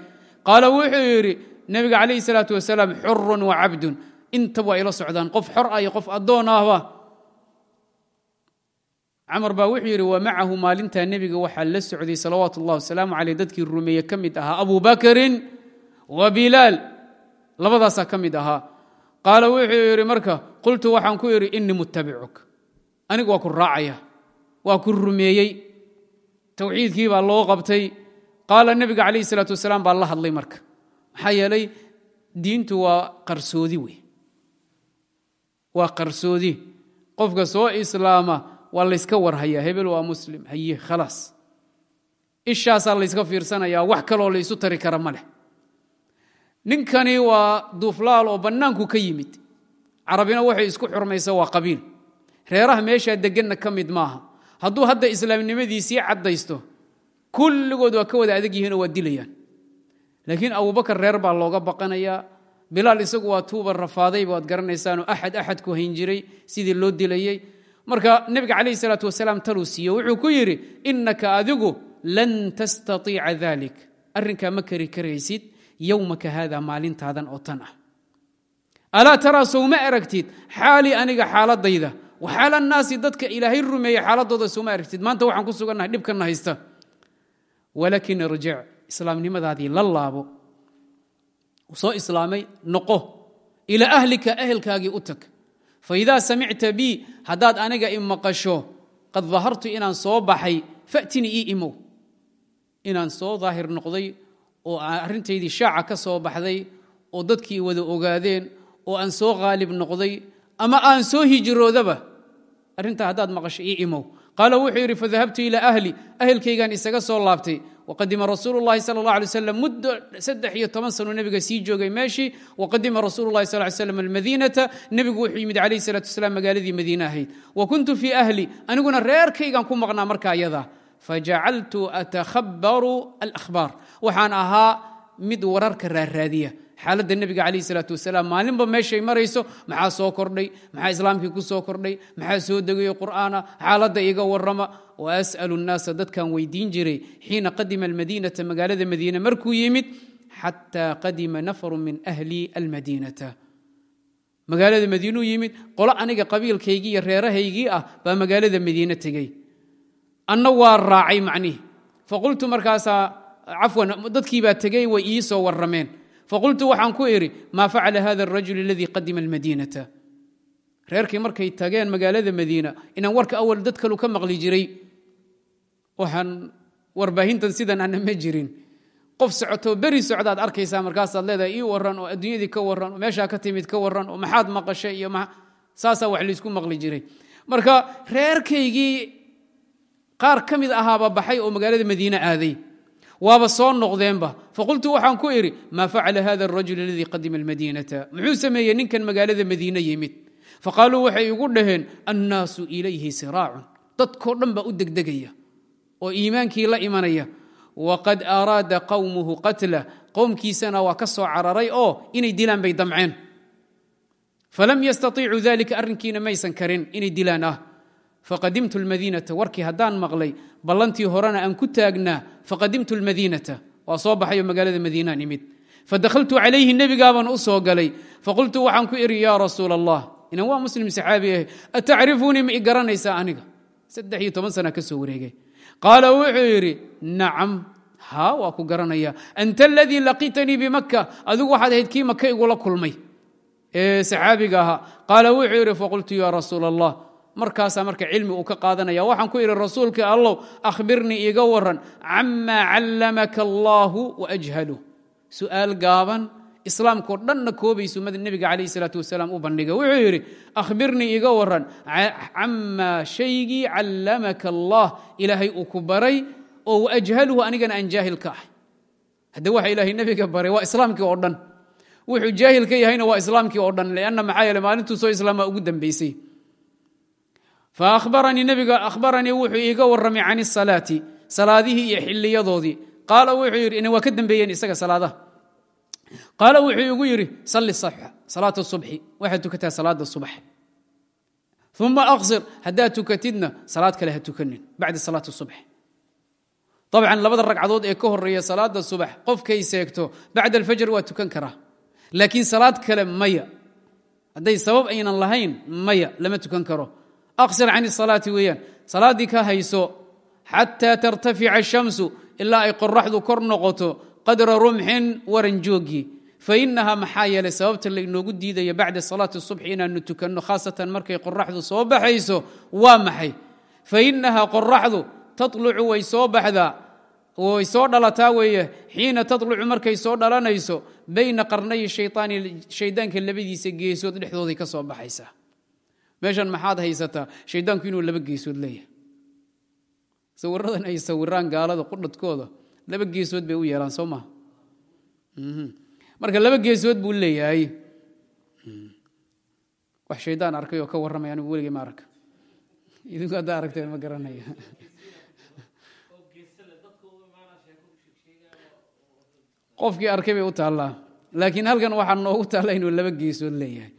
qaala wuxuu yidhi nebiga calayhi salaatu wasalaam xurun wa cabdun intaba ayla socdaan qof xor ah iyo qof addoon ahba camar baa wuxuu yidhi wa macahu maalintaa nebiga waxaa la socday salawaatu اllah wasalaamu caleyh dadkii rumeeye ka mid ahaa abu bakrin wa bilaal labadaasaa ka mid ahaa. Qaala wuxuu yidhi marka qultu waxaan ku idhi inii mutabicuk anigu waa ku raacaya waa ku rumeeyey. Towxiidkii baa loo qabtay. Qaala nebiga calayh salaatu wasalaam baa la hadlay marka. Maxaa yeelay diintu waa qarsoodi wey. Waa qarsoodi. Qofka soo islaama waa layska warhayaa hebel waa muslim haye khalaas. Ishaasaa layska fiirsanayaa wax kaloo laysu tari kara ma leh ninkani waa duuflaal oo bannaanku ka yimid. Carabina waxay isku xurmaysaa waa qabiil. Reeraha meeshaa deganna ka mid maaha. Hadduu hadda islaamnimadiisii caddaysto kulligood waa ka wada adag yihiinoo waa dilayaan. Laakiin abubakar reer baa looga baqanayaa bilaal isagu waa tuuba rafaaday baad garanaysaanoo axad axad ku hayn jiray sidii loo dilayey marka nebiga calayh salaatu wasalaam taluu siiye wuxuu ku yidhi innaka adigu lan tastaiica dalik arrinkaa ma kari karaysid yowmaka haada maalintaadan oo tan ah. Alaa taraa sowma aragtid xaalii aniga xaaladayda? Waxaala naasi dadka ilaahay rumeeyey xaaladooda sowma aragtid? Maanta waxaan ku sugannahay dhibkana haysta. Walaakin irjic islaamnimadaadii la laabo. Soo islaamay noqo. Ilaa ahlika ahelkaagii u tag. Faidaa samicta bii haddaad aniga i maqasho qad dahartu inaan soo baxay fatinii ii imow. Inaan soo daahir noqday oo arrintaydii shaaca ka soo baxday oo dadkii wada ogaadeen oo aan soo qaalib noqday ama aan soo hijroodaba arrintaa haddaad maqasho ii imow. Qaala wuxuu yidhi fadahabtu ilaa ahli ahelkaygaan isaga soo laabtay. Waqadima rasuulu llahi sala allah alay slam muddo saddex iyo toban sano nebiga sii joogay meeshii. Waqadima rasuulu llahi sal slam almadiinata nebigu wuxuu yimid calayhi salatu wasalaam magaaladii madiine ahayd. Wa kuntu fii ahli aniguna reerkaygaan ku maqnaa marka ayadaa fajacaltu atakhabaru alahbaar waxaan ahaa mid wararka raarraadiya xaaladda nebiga calayh salaatu wasalaam maalinba meeshay marayso maxaa soo kordhay? Maxaa islaamkii ku soo kordhay? Maxaa soo degayo qur'aana? Xaaladda iga warrama. Wa as'alu nnaasa dadkan weydiin jiray. Xiina qadima almadiinata magaalada madiine markuu yimid xataa qadima nafaru min ahli almadiinata. Magaalada madiinuu yimid qolo aniga qabiilkaygii iyo reerahaygii ah baa magaalada madiine tegey anna waa raacay macnihi. Faqultu markaasaa cafwan dadkii baa tegey way ii soo warrameen faqultu waxaan ku idhi maa facala hada arajul aladii qadima almadiinata reerkii markay tageen magaalada madiina inaan warka awal dad kalu ka maqli jiray waxaan warbaahintan sidan ana ma jirin qof socotoo beri socdaad arkaysaa markaasaad leedahay ii waran oo adduunyadii ka waran oo meeshaa ka timid ka waran oo maxaad maqashay iyo saasaa wax laysku maqli jiray marka reerkaygii qaar ka mid ahaaba baxay oo magaalada madiine aaday waaba soo noqdeenba. Faqultu waxaan ku idhi maa facala hada arajul aladii qadima almadiinata? Muxuu sameeyey ninkan magaalada madiine yimid. Faqaaluu waxay igu dhaheen annaasu ilayhi siraacun. Dadkoo dhan baa u degdegaya oo iimaankii la imanaya. Waqad araada qawmuhu qatla. Qowmkiisana waa ka soo cararay oo inay dilaan bay damceen. Falam yastaiicuu dalika arrinkiina maysan karin. Inay dilaan ah faqadimtu lmadiinata warkii haddaan maqlay ballantii horena aan ku taagnaa faqadimtu lmadiinata waa soo baxayo magaalada madiinaan imid fadakhaltu calayhi nebigaabaan u soo galay faqultu waxaan ku idhi yaa rasuul allah inan waa muslim saxaabi ah atacrifuunii ma i garanaysaa aniga saddex iyo toban sana ka soo wareegay qaala wuxuu yidhi nacam haa waa ku garanaya anta aladii laqitanii bimaka adigu waxaad ahayd kii maka igula kulmay ee saxaabiga ahaa qaala wuxuu yidhi faqultu yaa rasuul allah markaasaa marka cilmi uu ka qaadanaya. Waxaan ku idhi rasuulka allow akhbirnii iga waran camaa callamaka allaahu waajhalu su'aal gaaban islaamkao dhanna koobaysu nebiga calayh salaatu wasalaam u bandhiga wuxuu yidhi akhbirnii iga waran camaa shaygii callamaka allah ilaahay uu ku baray oo waajhaluhu anigana aan jaahil ka hadde waxa ilaahay nebiga baray waa islaamkii oo dhan. Wuxuu jaahil ka yahayna waa islaamkii oo dhan lanna maxaa yeele maalintuu soo islaamaa ugu dambaysay faahbaranii nebiga ahbaranii wuxuu iiga warramay can isalaati salaadihii iyo xiliyadoodii qaala wuxuu yidhi ina waa ka dambeeyeen isaga salaadaha qaala wuxuu igu yidhi salli salaata subxi waxaad tukataa salaada subax uma aqsir haddaad tukatidna salaad kale ha tukanin bacda salaat subx dabcan labada ragcadood ee ka horreeya salaada subax qofkay seegto bacda alfajr waa tukan karaa laakiin salaad kale maya hadday sabab aynan aqsir can salaati weeyaan salaaddii ka hayso xataa tartafica ashamsu ilaa ay qoraxdu kor noqoto qadra rumxin waran joogii fainaha maxaa yeelay sababta lainoogu diidaya bacda salaati subxi inaanu tukanno khaasatan markay qoraxdu soo baxayso waa maxay fainaha qoraxdu talucu way soo baxdaa way soo dhalataa weeye xiina talucu markay soo dhalanayso bayna qarnay shayaani shaydaanka labadiisa geesood dhexdooday ka soo baxaysaa meeshan maxaad haysataa shaydaanku inuu laba geesood leeyahay. Sawiradan ay sawiraan gaalada qudhadkooda laba geesood bay u yeelaan soo maha marka laba geesood buu leeyahay. Wax shaydaan arkay oo ka warramay anigu weligay ma arka. Idinku haddaa aragteen ma garanaya qofkii arkay bay u taallaa. Laakiin halkan waxaa noogu taalla inuu laba geesood leeyahay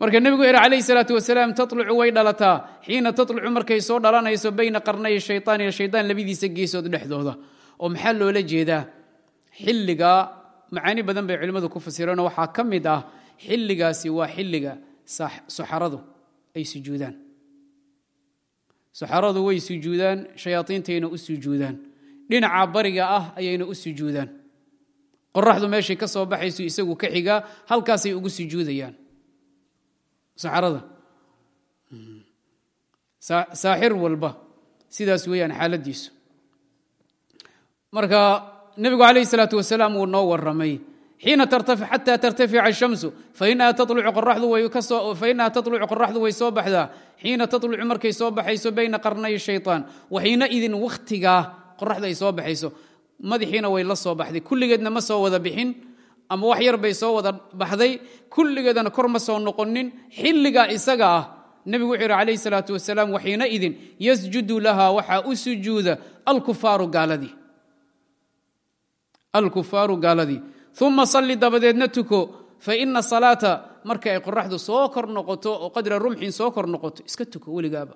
marka nebigu yidhi calayh salaatu wasalaam talucu way dhalataa. Xiina talucu markay soo dhalanayso bayna qarnay shaytaan iyo shaydaan labadiisa geesood dhexdooda. Oo maxaa loola jeedaa? Xilligaa macaani badan bay culimmadu ku fasireenoo waxaa ka mid ah xilligaasi waa xilliga suxaradu ay sujuudaan. Suxaradu way sujuudaan shayaaiintayna u sujuudaan. Dhinaca bariga ah ayayna u sujuudaan. Qoraxdu meeshay ka soo baxayso isagu ka xigaa halkaasay ugu sujuudayaan saxarada. Saaxir walba sidaas weeyaan xaaladiisu. Marka nebigu calayh isalaatu wasalaam wuu noo warramay. Xiina xata tartafica ashamsu fainaha talucu qoraxdu way soo baxdaa. Xiina talucu markay soo baxayso bayna qarnay shayطaan waxiina idin wakhtigaa qoraxda ay soo baxayso madaxiina way la soo baxday. Kulligeedna ma soo wada bixin ama wax yar bay soo wada baxday kulligeedana kor ma soo noqonin xilligaa isaga ah. Nebigu wuxuu yidhi calayh salaatu wasalaam waxiina idin yasjudu laha waxaa u sujuuda alkufaaru gaaladii. Uma salli dabadeedna tuko faina salaata marka ay qoraxdu soo kor noqoto oo qadra rumxin soo kor noqoto iska tuko weligaaba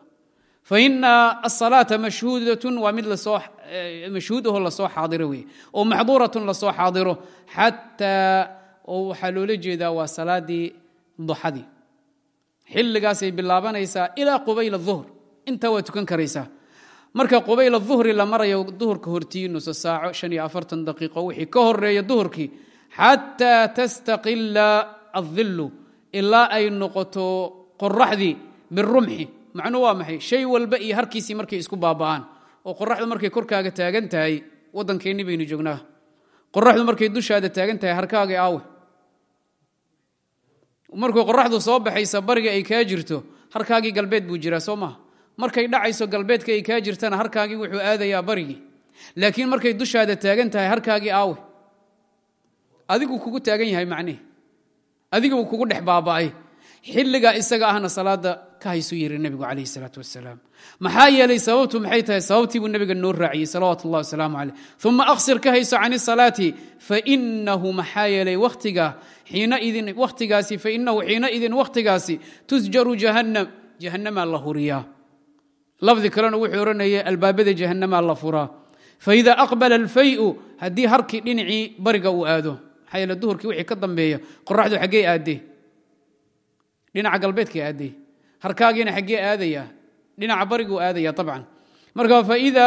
faina asalaata mashhuudatun waa mid mashhuud aho la soo xaadiro wey oo maxduuratun la soo xaadiro xataa oo waxaa loola jeedaa waa salaadii duxadii xilligaasay bilaabanaysaa ilaa qubayl uhr intaa waa tukan karaysaa marka qubayl uhri la marayo duhurka hortii nuso saaco han iyo afartan daqiiqo wixii ka horreeya duhurkii xataa tastaqila adillu ilaa ay noqoto qoraxdii birumxi macnuu waa maxay? Shay walba iyo harkiisii markay isku baaba'aan. Oo qoraxdu markay korkaaga taagan tahay waddankeenni baynu joognaa. Qoraxdu markay dushaada taagan tahay harkaaga aawe. Markuu qoraxdu soo baxaysa bariga ay kaa jirto harkaagii galbeed buu jiraa soo maha markay dhacayso galbeedka ay kaa jirtana harkaagii wuxuu aadayaa barigii. Laakiin markay dushaada taagan tahay harkaagii aawe. Adigu kugu taagan yahay macnihi adiguu kugu dhex baaba'ay. Xilligaa isaga ahna salaada ka haysu yiri nebigu calayh salaatu wasalaam maxaa yeelay sababtu maxay tahay? Sababtii buu noo raaciyey salawaatu ullahi wasalaamu caleyh uma aqsir ka hayso can isalaati fainahu maxaa yeelay wakhtiga xiinaidin wakhtigaasi fainahu xiinaidin wakhtigaasi tusjaru jahannam. Jahannamaa la huriyaa. Lafdi kalena wuxuu odhanayay albaabada jahannamaa la furaa. Faida aqbala alfayu haddii harkii dhinacii bariga uu aado. Maxaa yeele duhurkii wixii ka dambeeya qoraxdu xaggee aadee dhinaca galbeedkay aadey harkaagiina xaggee aadaya dhinaca bariguu aadaya abcan marka faida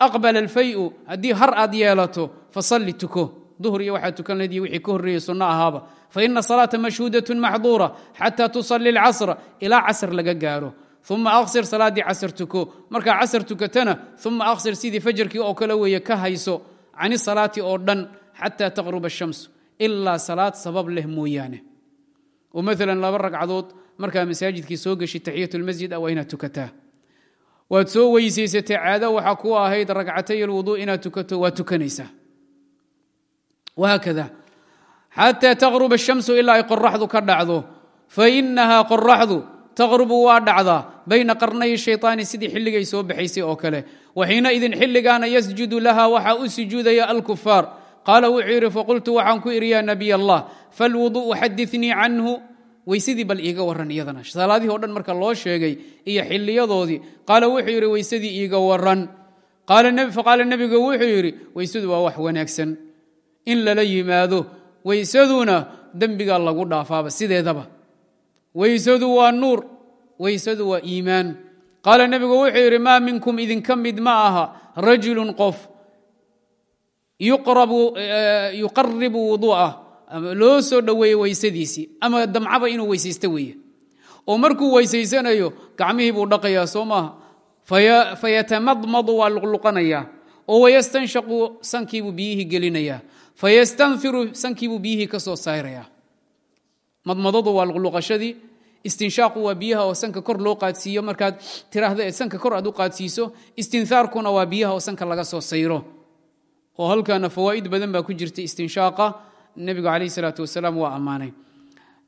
aqbala alfayu haddii har aad yeelato fasalli tuko. Duhr iyo waxaa tukan layd wixii ka horreeyey sunno ahaaba. Faina salaata mashhuudatun maxduura xata tusalli alcasra ilaa casr laga gaaro. Uma aqsir salaaddii casr tuko. Markaa casr tukatana uma aqsir sidii fajarkii oo kale weeye ka hayso can isalaati oo dhan xata taqruba ashamsu ilaa salaad sabab leh mooyaane. Oo maalan laba ragcadood markaa masaajidkii soo geshi taxiyat lmasjid waa inaad tukataa. Waad soo weysaysatay caado waxaa ku ahayd ragcatay alwuduu inaad tukato waad tukanaysaa. Wahaakada xataa taqruba ashamsu ilaa ay qoraxdu ka dhacdo fainahaa qoraxdu taqrubu waa dhacdaa bayna qarnay shayطaani sidii xilligay soo baxaysay oo kale. Waxiina idin xilligaana yasjudu laha waxaa u sujuudaya alkufaar qaala wuxuu yidhi faqultu waxaan ku idhi ya nabiy allah falwuduءu xadinii canhu weysadii bal iiga waran iyadana. Salaadihii o dhan marka loo sheegay iyo xiliyadoodii qaala wuxuu yidhi weysadii iiga waran faqaala nebigu wuxuu yidhi weysadu waa wax wanaagsan. In lala yimaado weysaduna dembigaa lagu dhaafaaba sideedaba. Weysadu waa nuur weysadu waa iimaan. Qaala nebigu wuxuu yidhi maa minkum idinka mid ma aha rajulun qof yuqaribu wuduu'ah loo soo dhoweeye weysadiisii ama damcaba inuu weysaysto weeye. Oo markuu weysaysanayo gacmihii buu dhaqayaa soo maaha. Fayatamadmadu waa luqluqanayaa oo wayastanshaqu sankiibuu biyihii gelinayaa. Fayastanfiru sankiibuu biyihii ka soo sayraya madmadadu waa luqluqashadii. Istinshaaqu waa biyaha oo sanka kor loo qaadsiiyo. Markaad tiraahda ee sanka kor aad u qaadsiiso istinhaarkuna waa biyaha oo sanka laga soo sayro. Oo halkaana fawaa'id badan baa ku jirta istinshaaqa nebigu calayh salaatu wasalaam waa ammaanay.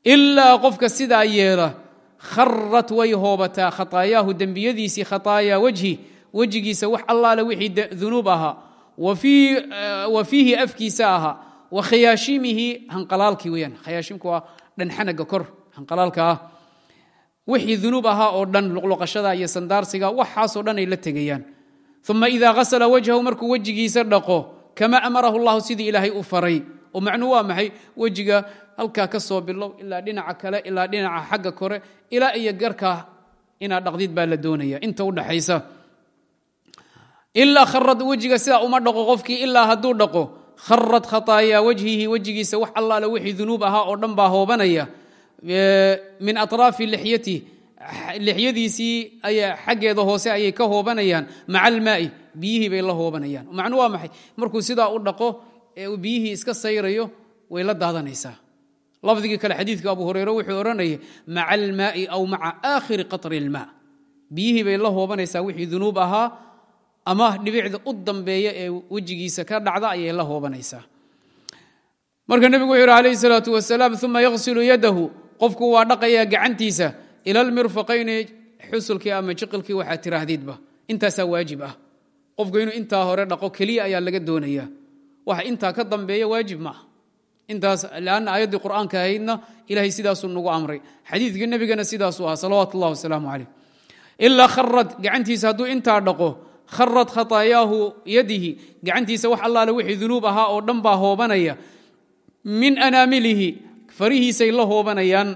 Ilaa qofka sidaa yeela kharat way hoobataa khataayaahu dembiyadiisii khataaya wejhi wejigiisa wax allaale wixii dunuub ahaa. Wa fiihi afkiisa ahaa. Wa khayaashimihi hanqalaalkii weyaan khayaashimku waa dhanxanaga kor hanqalaalka ah. Wixii dunuub ahaa oo dhan luqluqashada iyo sandaarsiga waxaasoo dhan ay la tegayaan. Uma idaa hasla wajhahu markuu wejigiisa dhaqo kama amarahu llahu sidii ilaahay u faray oo macnuu waa maxay? Wejiga halkaa ka soo bilow ilaa dhinaca kale ilaa dhinaca xagga kore ilaa iyo garkaa inaad dhaqdid baa la doonaya. Inta udhaxaysa ilaa kharad wejiga sidaa uma dhaqo qofkii ilaa hadduu dhaqo kharad khataayaa wajhihi wejigiisa wax allaale wixii dunuub ahaa oo dhan baa hoobanaya. Min atraafi lixyatih lixyadiisii xaggeeda hoose ayay ka hoobanayaan maca almaai biyihii bay la hoobanayaan. Macnu waa maxay? Markuu sidaa u dhaqo ee uu biyihii iska sayrayo way la daadanaysaa. Lafdigii kale xadiidka abu hureyre wuxuu odhanayay maca almaai aw maca aakhiri qatri ilmaa biyihii bay la hoobanaysaa wixii dunuub ahaa ama dhibicda u dambeeya ee wejigiisa ka dhacda ayay la hoobanaysaa. Marka nebigu wuxuu yidhi alayh salaatu wasalaam uma yaqsilu yadahu. Qofku waa dhaqayaa gacantiisa ila almirfaqayni xusulkii ama jiqilkii waxaa tiraahdiidba intaasaa waajib ah. Qofku inuu intaa hore dhaqo keliya ayaa laga doonaya waxa intaa ka dambeeya waajib ma ah intaas lanna aayaddii qur'aanka ahaydna ilahay sidaasuu nagu amray. Xadiidkii nebigana sidaasuu ahaa salawaatu ullah wasalaamu calayh. Ilaa kharad gacantiisa hadduu intaa dhaqo kharad khataayaahu yadihi gacantiisa wax allaale wixii dunuub ahaa oo dhan baa hoobanaya min anaamilihi farihiisay la hoobanayaan